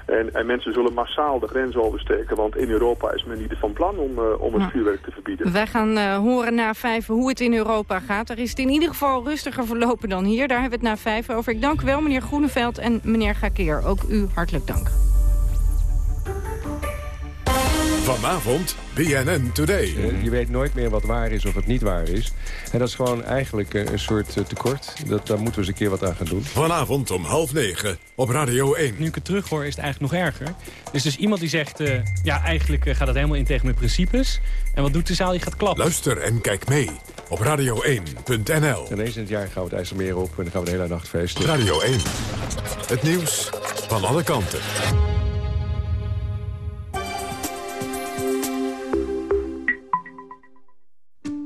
En, en, mensen zullen massaal de grens oversteken, want in Europa is men niet van plan om, uh, om het nou, vuurwerk te verbieden. Wij gaan uh, horen na vijf hoe het in Europa gaat. Er is het in ieder geval rustiger verlopen dan hier. Daar hebben we het na vijf over. Ik dank u wel, meneer Groeneveld en meneer Gakeer. Ook u hartelijk dank. Vanavond BNN Today. Eh, je weet nooit meer wat waar is of wat niet waar is. En dat is gewoon eigenlijk een soort eh, tekort. Dat, daar moeten we eens een keer wat aan gaan doen. Vanavond om half negen op Radio 1. Nu ik het terughoor is het eigenlijk nog erger. Dus dus iemand die zegt, uh, ja eigenlijk gaat het helemaal in tegen mijn principes. En wat doet de zaal? Die gaat klappen. Luister en kijk mee op radio1.nl. Ineens in het jaar gaan we het IJsselmeer op en dan gaan we de hele nacht feesten. Radio 1. Het nieuws van alle kanten.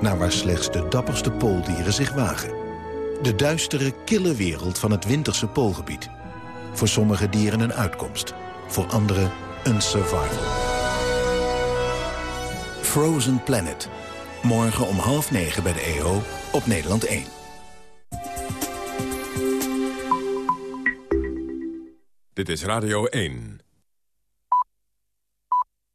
naar waar slechts de dapperste pooldieren zich wagen. De duistere, kille wereld van het winterse poolgebied. Voor sommige dieren een uitkomst, voor anderen een survival. Frozen Planet. Morgen om half negen bij de EO op Nederland 1. Dit is Radio 1.